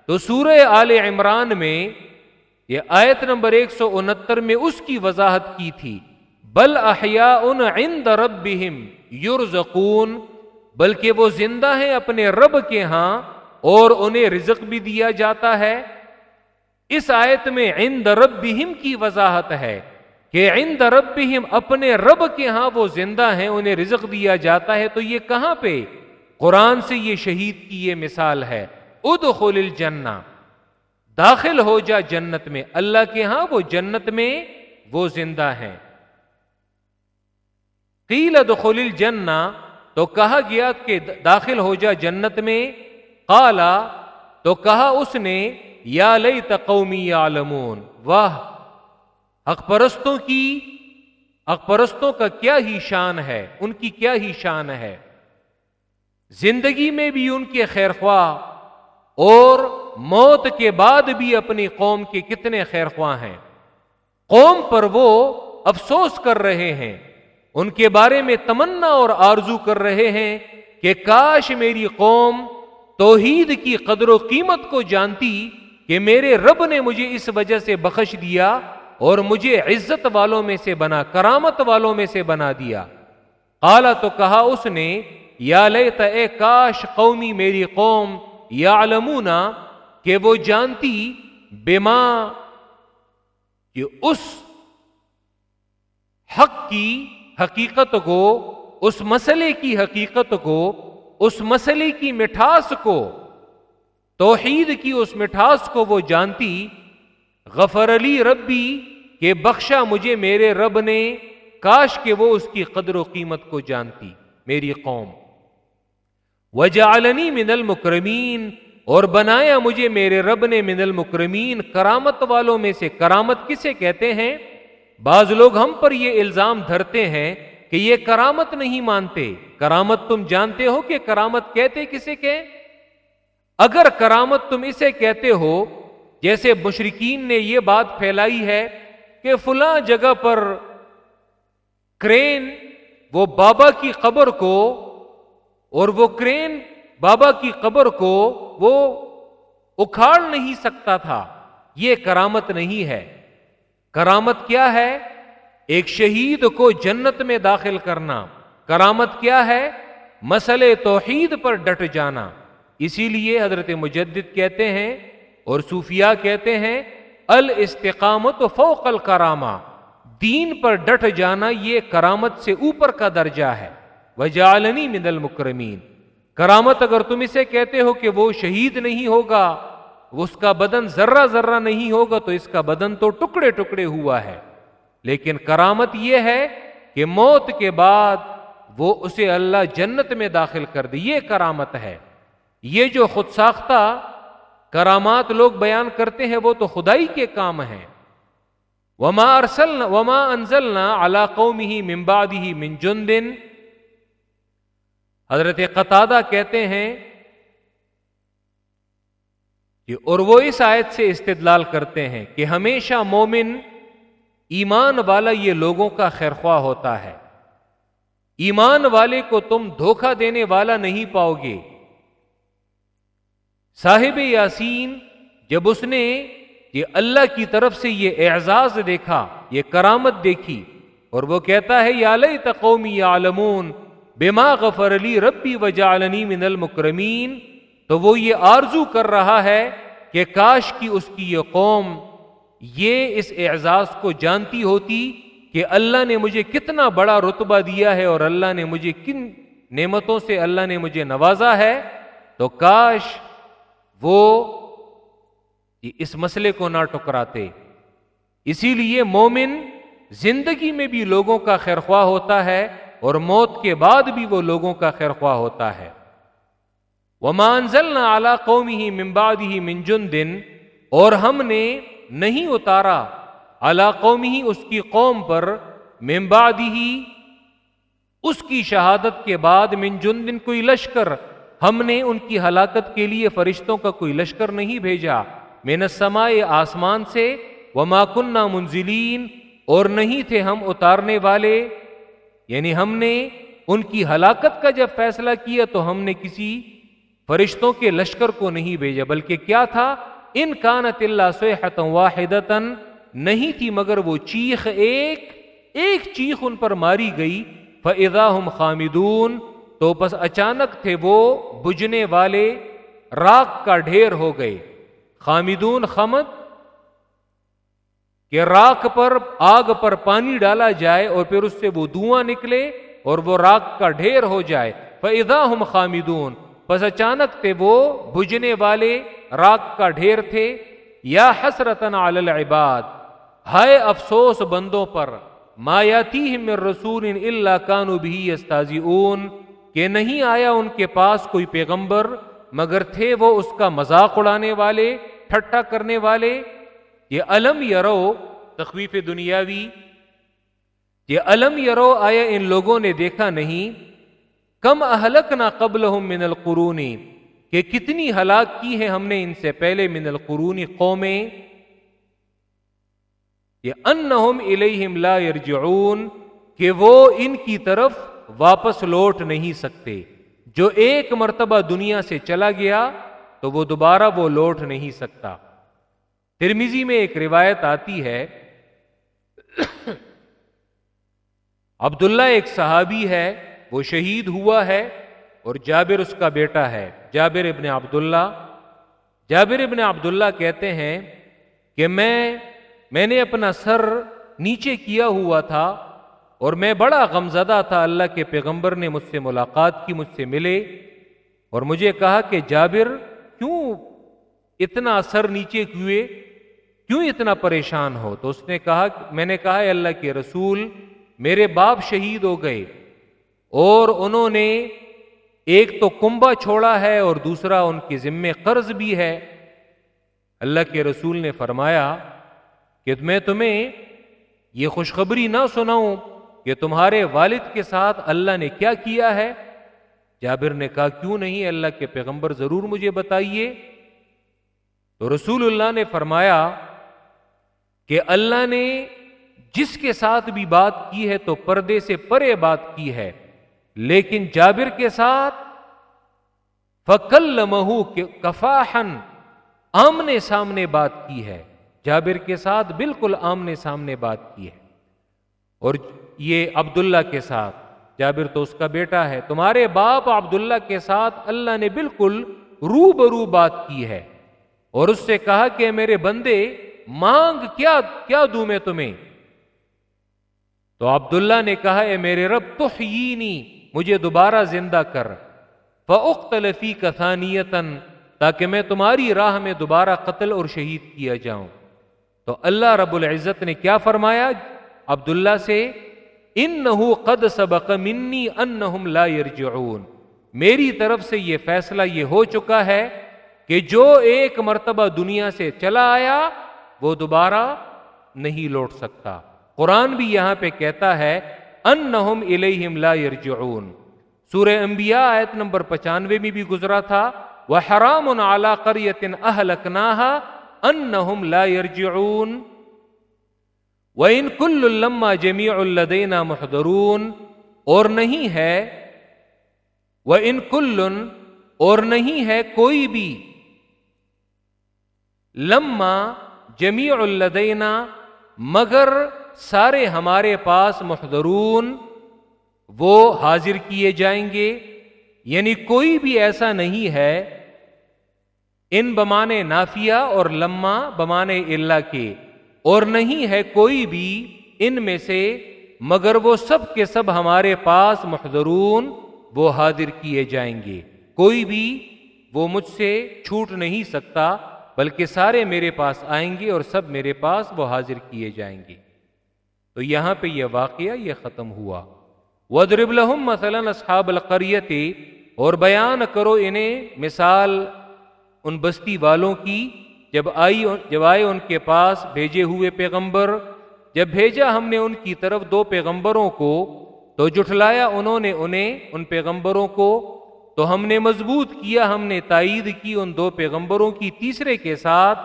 تو سورہ آل عمران میں یہ آیت نمبر ایک سو انہتر میں اس کی وضاحت کی تھی۔ بل احیا ان عند ربہم یرزقون، بلکہ وہ زندہ ہیں اپنے رب کے ہاں۔ اور انہیں رزق بھی دیا جاتا ہے۔ اس آیت میں عند ربہم کی وضاحت ہے کہ عند ربہم اپنے رب کے ہاں وہ زندہ ہیں، انہیں رزق دیا جاتا ہے۔ تو یہ کہاں پہ؟ قرآن سے یہ شہید کی یہ مثال ہے۔ ادخل الجنہ، داخل ہو جا جنت میں۔ اللہ کے ہاں وہ جنت میں وہ زندہ ہیں۔ قیل ادخل الجنہ، تو کہا گیا کہ داخل ہو جا جنت میں قالا تو کہا اس نے، یا لئی تقومی عالمون واہ، حق پرستوں کی، حق پرستوں کا کیا ہی شان ہے، ان کی کیا ہی شان ہے؟ زندگی میں بھی ان کے خیر خواہ اور موت کے بعد بھی اپنی قوم کے کتنے خیر خواہ ہیں؟ قوم پر وہ افسوس کر رہے ہیں، ان کے بارے میں تمنا اور آرزو کر رہے ہیں کہ کاش میری قوم توحید کی قدر و قیمت کو جانتی کہ میرے رب نے مجھے اس وجہ سے بخش دیا اور مجھے عزت والوں میں سے بنا، کرامت والوں میں سے بنا دیا۔ اعلی تو کہا اس نے، یا لیت اے کاش قومی میری قوم یا کہ وہ جانتی بیما کہ اس حق کی حقیقت کو، اس مسئلے کی حقیقت کو اس مسئلے کی مٹھاس کو، توحید کی اس مٹھاس کو وہ جانتی، غفر علی ربی کہ بخشا مجھے میرے رب نے، کاش کہ وہ اس کی قدر و قیمت کو جانتی، میری قوم۔ وجعلنی من المکرمین، اور بنایا مجھے میرے رب نے من المکرمین، کرامت والوں میں سے کرامت کسے کہتے ہیں؟ بعض لوگ ہم پر یہ الزام دھرتے ہیں کہ یہ کرامت نہیں مانتے۔ کرامت تم جانتے ہو کہ کرامت کہتے کسے کہ اگر کرامت تم اسے کہتے ہو، جیسے مشرقین نے یہ بات پھیلائی ہے کہ فلاں جگہ پر کرین وہ بابا کی قبر کو اور وہ کرین بابا کی قبر کو وہ اکھاڑ نہیں سکتا تھا۔ یہ کرامت نہیں ہے۔ کرامت کیا ہے؟ ایک شہید کو جنت میں داخل کرنا۔ کرامت کیا ہے؟ مسئلے توحید پر ڈٹ جانا۔ اسی لیے حضرت مجدد کہتے ہیں اور صوفیہ کہتے ہیں، الاستقامت فوق الکرامہ۔ دین پر ڈٹ جانا یہ کرامت سے اوپر کا درجہ ہے۔ وجالنی من المکرمین۔ کرامت اگر تم اسے کہتے ہو کہ وہ شہید نہیں ہوگا اس کا بدن ذرہ ذرہ نہیں ہوگا، تو اس کا بدن تو ٹکڑے ٹکڑے ہوا ہے۔ لیکن کرامت یہ ہے کہ موت کے بعد وہ اسے اللہ جنت میں داخل کر دے، یہ کرامت ہے۔ یہ جو خود ساختہ کرامات لوگ بیان کرتے ہیں، وہ تو خدائی کے کام ہیں۔ وما ارسلنا وما انزلنا على قومه من بعده من جند۔ حضرت قطادہ کہتے ہیں کہ، اور وہ اس آیت سے استدلال کرتے ہیں کہ ہمیشہ مومن ایمان والا یہ لوگوں کا خیرخواہ ہوتا ہے۔ ایمان والے کو تم دھوکہ دینے والا نہیں پاؤ گے۔ صاحب یاسین، جب اس نے یہ اللہ کی طرف سے یہ اعزاز دیکھا، یہ کرامت دیکھی، اور وہ کہتا ہے، یا لئی تقومی عالمون بما غفر علی ربی وجعلنی من المکرمین، تو وہ یہ آرزو کر رہا ہے کہ کاش کی اس کی یہ قوم یہ اس اعزاز کو جانتی ہوتی کہ اللہ نے مجھے کتنا بڑا رتبہ دیا ہے اور اللہ نے مجھے کن نعمتوں سے اللہ نے مجھے نوازا ہے، تو کاش وہ اس مسئلے کو نہ ٹکراتے۔ اسی لیے مومن زندگی میں بھی لوگوں کا خیرخواہ ہوتا ہے اور موت کے بعد بھی وہ لوگوں کا خیرخواہ ہوتا ہے۔ وہ مانزل نہ اعلی قومی ہی ممباد ہی منجن دن اور ہم نے نہیں اتارا اعلی قومی ہی اس کی قوم پر ممباد ہی اس کی شہادت کے بعد منجن دن کوئی لشکر، ہم نے ان کی ہلاکت کے لیے فرشتوں کا کوئی لشکر نہیں بھیجا۔ میں سمائے آسمان سے وہ ماکنہ منزلین، اور نہیں تھے ہم اتارنے والے۔ یعنی ہم نے ان کی ہلاکت کا جب فیصلہ کیا تو ہم نے کسی فرشتوں کے لشکر کو نہیں بھیجا، بلکہ کیا تھا؟ ان کانت اللہ سے واحد نہیں تھی مگر وہ چیخ ایک ایک چیخ ان پر ماری گئی فضا ہم خامدون، تو بس اچانک تھے وہ بجنے والے راک کا ڈھیر ہو گئے۔ خامدون خمد کہ راک پر، آگ پر پانی ڈالا جائے اور پھر اس سے وہ دھواں نکلے اور وہ راک کا ڈھیر ہو جائے۔ فضا ہم خامدون بس اچانک تھے وہ بجنے والے راک کا ڈھیر تھے، یا حسرتن العباد، ہائے افسوس بندوں پر مایاتی میں رسول اللہ کانو بھی استازی اون کہ نہیں آیا ان کے پاس کوئی پیغمبر، مگر تھے وہ اس کا مذاق اڑانے والے ٹھٹا کرنے والے؟ یہ علم یرو تخویف دنیاوی، یہ علم یرو آیا ان لوگوں نے دیکھا نہیں کم اہلک نہ قبل من القرونی، کہ کتنی ہلاک کی ہے ہم نے ان سے پہلے من القرونی قومیں؟ یہ ان لا یرجعون، کہ وہ ان کی طرف واپس لوٹ نہیں سکتے۔ جو ایک مرتبہ دنیا سے چلا گیا، تو وہ دوبارہ وہ لوٹ نہیں سکتا۔ ترمیزی میں ایک روایت آتی ہے۔ عبداللہ ایک صحابی ہے وہ شہید ہوا ہے اور جابر اس کا بیٹا ہے۔ جابر ابن عبداللہ۔ جابر ابن عبداللہ کہتے ہیں کہ میں میں نے اپنا سر نیچے کیا ہوا تھا اور میں بڑا غمزدہ تھا۔ اللہ کے پیغمبر نے مجھ سے ملاقات کی، مجھ سے ملے اور مجھے کہا کہ جابر، کیوں اتنا اثر نیچے ہوئے کیوں اتنا پریشان ہو؟ تو اس نے کہا، میں نے کہا اللہ کے رسول، میرے باپ شہید ہو گئے۔ اور انہوں نے ایک تو کنبا چھوڑا ہے اور دوسرا ان کے ذمے قرض بھی ہے۔ اللہ کے رسول نے فرمایا کہ میں تمہیں یہ خوشخبری نہ سناؤں کہ تمہارے والد کے ساتھ اللہ نے کیا کیا ہے۔ جابر نے کہا، کیوں نہیں؟ اللہ کے پیغمبر ضرور مجھے بتائیے۔ تو رسول اللہ نے فرمایا کہ اللہ نے جس کے ساتھ بھی بات کی ہے تو پردے سے پرے بات کی ہے۔ لیکن جابر کے ساتھ فکل مہو کفاہن آمنے سامنے بات کی ہے۔ جابر کے ساتھ بالکل آمنے سامنے بات کی ہے۔ اور یہ عبداللہ کے ساتھ۔ جابر تو اس کا بیٹا ہے۔ تمہارے باپ عبداللہ کے ساتھ اللہ نے بالکل رو برو بات کی ہے۔ اور اس سے کہا کہ میرے بندے، مانگ کیا کیا دوں میں تمہیں؟ تو عبداللہ نے کہا، اے میرے رب تو مجھے دوبارہ زندہ کر۔ فختلفی کثانیتن تاکہ میں تمہاری راہ میں دوبارہ قتل اور شہید کیا جاؤں۔ تو اللہ رب العزت نے کیا فرمایا؟ عبداللہ سے ان قد سبق منی ان لا يرجعون۔ میری طرف سے یہ فیصلہ یہ ہو چکا ہے کہ جو ایک مرتبہ دنیا سے چلا آیا، وہ دوبارہ نہیں لوٹ سکتا۔ قرآن بھی یہاں پہ کہتا ہے ان لا یرجعون سورہ انبیاء آیت نمبر پچانوے میں بھی گزرا تھا۔ وہ حرام اعلی قریتن اہلکنا ان لا یرجعون وہ ان کل الما جمی الدینہ محدرون اور نہیں ہے۔ وہ ان کل اور نہیں ہے کوئی بھی۔ لما جمی الدینہ مگر سارے ہمارے پاس محدرون وہ حاضر کیے جائیں گے۔ یعنی کوئی بھی ایسا نہیں ہے ان بمانے نافیہ اور لما بمانے اللہ کے۔ اور نہیں ہے کوئی بھی ان میں سے، مگر وہ سب کے سب ہمارے پاس محضرون وہ حاضر کیے جائیں گے۔ کوئی بھی وہ مجھ سے چھوٹ نہیں سکتا، بلکہ سارے میرے پاس آئیں گے اور سب میرے پاس وہ حاضر کیے جائیں گے۔ تو یہاں پہ یہ واقعہ یہ ختم ہوا۔ ودرب لہم مثلا اصحاب القریت اور بیان کرو انہیں مثال ان بستی والوں کی، جب آئی جب آئے ان کے پاس بھیجے ہوئے پیغمبر، جب بھیجا ہم نے ان کی طرف دو پیغمبروں کو، تو جٹلایا انہوں نے انہیں ان پیغمبروں کو، تو ہم نے مضبوط کیا، ہم نے تائید کی ان دو پیغمبروں کی تیسرے کے ساتھ،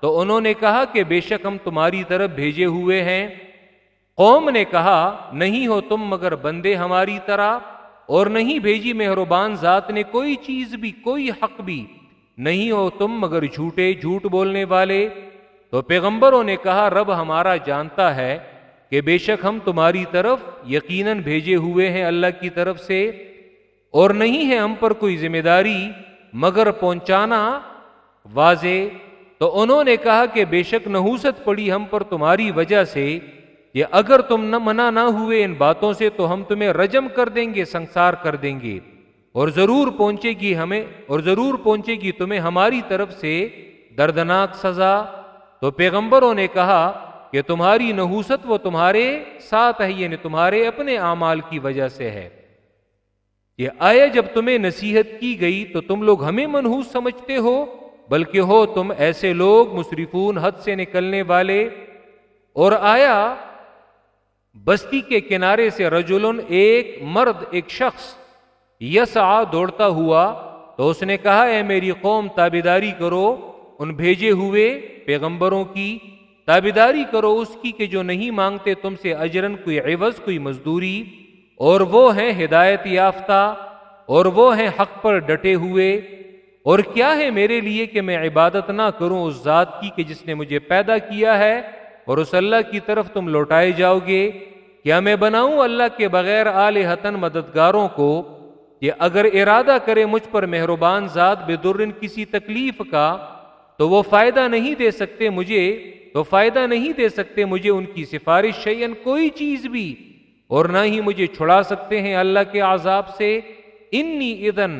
تو انہوں نے کہا کہ بے شک ہم تمہاری طرف بھیجے ہوئے ہیں۔ قوم نے کہا، نہیں ہو تم مگر بندے ہماری طرح، اور نہیں بھیجی مہربان ذات نے کوئی چیز بھی، کوئی حق بھی۔ نہیں ہو تم مگر جھوٹے، جھوٹ بولنے والے۔ تو پیغمبروں نے کہا، رب ہمارا جانتا ہے کہ بے شک ہم تمہاری طرف یقیناً بھیجے ہوئے ہیں اللہ کی طرف سے، اور نہیں ہے ہم پر کوئی ذمہ داری، مگر پہنچانا واضح۔ تو انہوں نے کہا کہ بے شک نحوست پڑی ہم پر تمہاری وجہ سے یہ اگر تم نہ منع نہ ہوئے ان باتوں سے تو ہم تمہیں رجم کر دیں گے، سنسار کر دیں گے۔ اور ضرور پہنچے گی ہمیں، اور ضرور پہنچے گی تمہیں ہماری طرف سے دردناک سزا۔ تو پیغمبروں نے کہا کہ تمہاری نحوست وہ تمہارے ساتھ ہے یعنی تمہارے اپنے اعمال کی وجہ سے ہے۔ یہ آیا جب تمہیں نصیحت کی گئی تو تم لوگ ہمیں منحوس سمجھتے ہو، بلکہ ہو تم ایسے لوگ، مصرفون حد سے نکلنے والے۔ اور آیا بستی کے کنارے سے رجولن ایک مرد، ایک شخص یس آ دوڑتا ہوا تو اس نے کہا، اے میری قوم، تابیداری کرو۔ ان بھیجے ہوئے پیغمبروں کی تابیداری کرو۔ اس کی کہ جو نہیں مانگتے تم سے اجرن کوئی عوض، کوئی مزدوری۔ اور وہ ہیں ہدایت یافتہ، اور وہ ہیں حق پر ڈٹے ہوئے۔ اور کیا ہے میرے لیے کہ میں عبادت نہ کروں اس ذات کی کہ جس نے مجھے پیدا کیا ہے؟ اور اس اللہ کی طرف تم لوٹائے جاؤ گے کیا میں بناؤں اللہ کے بغیر آل حتن مددگاروں کو کہ اگر ارادہ کرے مجھ پر مہربان ذات بے کسی تکلیف کا، تو وہ فائدہ نہیں دے سکتے مجھے، تو فائدہ نہیں دے سکتے مجھے ان کی سفارش شیئن کوئی چیز بھی، اور نہ ہی مجھے چھڑا سکتے ہیں اللہ کے عذاب سے۔ انی ادن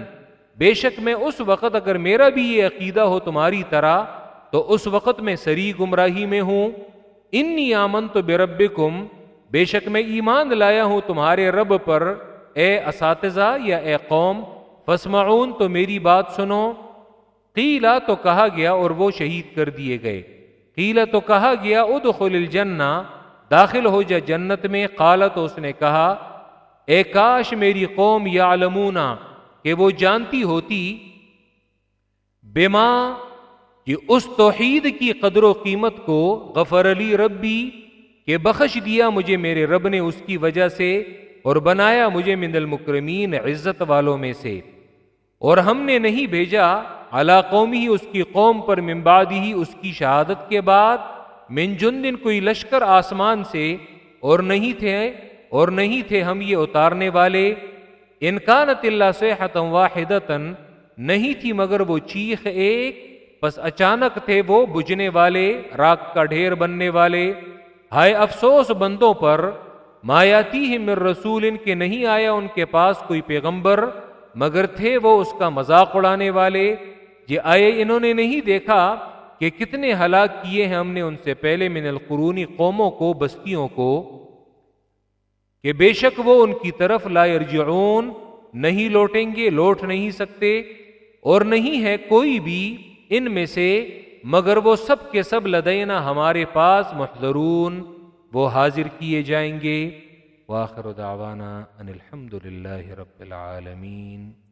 بے شک میں اس وقت اگر میرا بھی یہ عقیدہ ہو تمہاری طرح، تو اس وقت میں سری گمراہی میں ہوں۔ انی آمن تو بے رب بے شک میں ایمان لایا ہوں تمہارے رب پر اے اساتذہ یا اے قوم فسمعون تو میری بات سنو قیلا تو کہا گیا اور وہ شہید کر دیے گئے قیلا تو کہا گیا ادخل الجنہ داخل ہو جا جنت میں قالا تو اس نے کہا اے کاش میری قوم یا علمونا کہ وہ جانتی ہوتی بیما کہ اس توحید کی قدر و قیمت کو غفر علی ربی کہ بخش دیا مجھے میرے رب نے اس کی وجہ سے اور بنایا مجھے من المکرمین عزت والوں میں سے۔ اور ہم نے نہیں بھیجا علا قومی ہی اس کی قوم پر ممبادی ہی اس کی شہادت کے بعد من جن دن کوئی لشکر آسمان سے اور نہیں تھے، اور نہیں تھے ہم یہ اتارنے والے۔ انکانت اللہ سے حتم واحدتن نہیں تھی مگر وہ چیخ ایک بس اچانک تھے وہ بجنے والے، راک کا ڈھیر بننے والے۔ ہائے افسوس بندوں پر مایاتی ہی مر رسول ان کے نہیں آیا ان کے پاس کوئی پیغمبر، مگر تھے وہ اس کا مذاق اڑانے والے۔ یہ آئے انہوں نے نہیں دیکھا کہ کتنے ہلاک کیے ہیں ہم نے ان سے پہلے من القرونی قوموں کو، بستیوں کو۔ کہ بے شک وہ ان کی طرف لا یرجعون، نہیں لوٹیں گے، لوٹ نہیں سکتے۔ اور نہیں ہے کوئی بھی ان میں سے مگر وہ سب کے سب لدینا ہمارے پاس محضرون، وہ حاضر کیے جائیں گے۔ واخر دعوانا ان الحمد للہ رب العالمین۔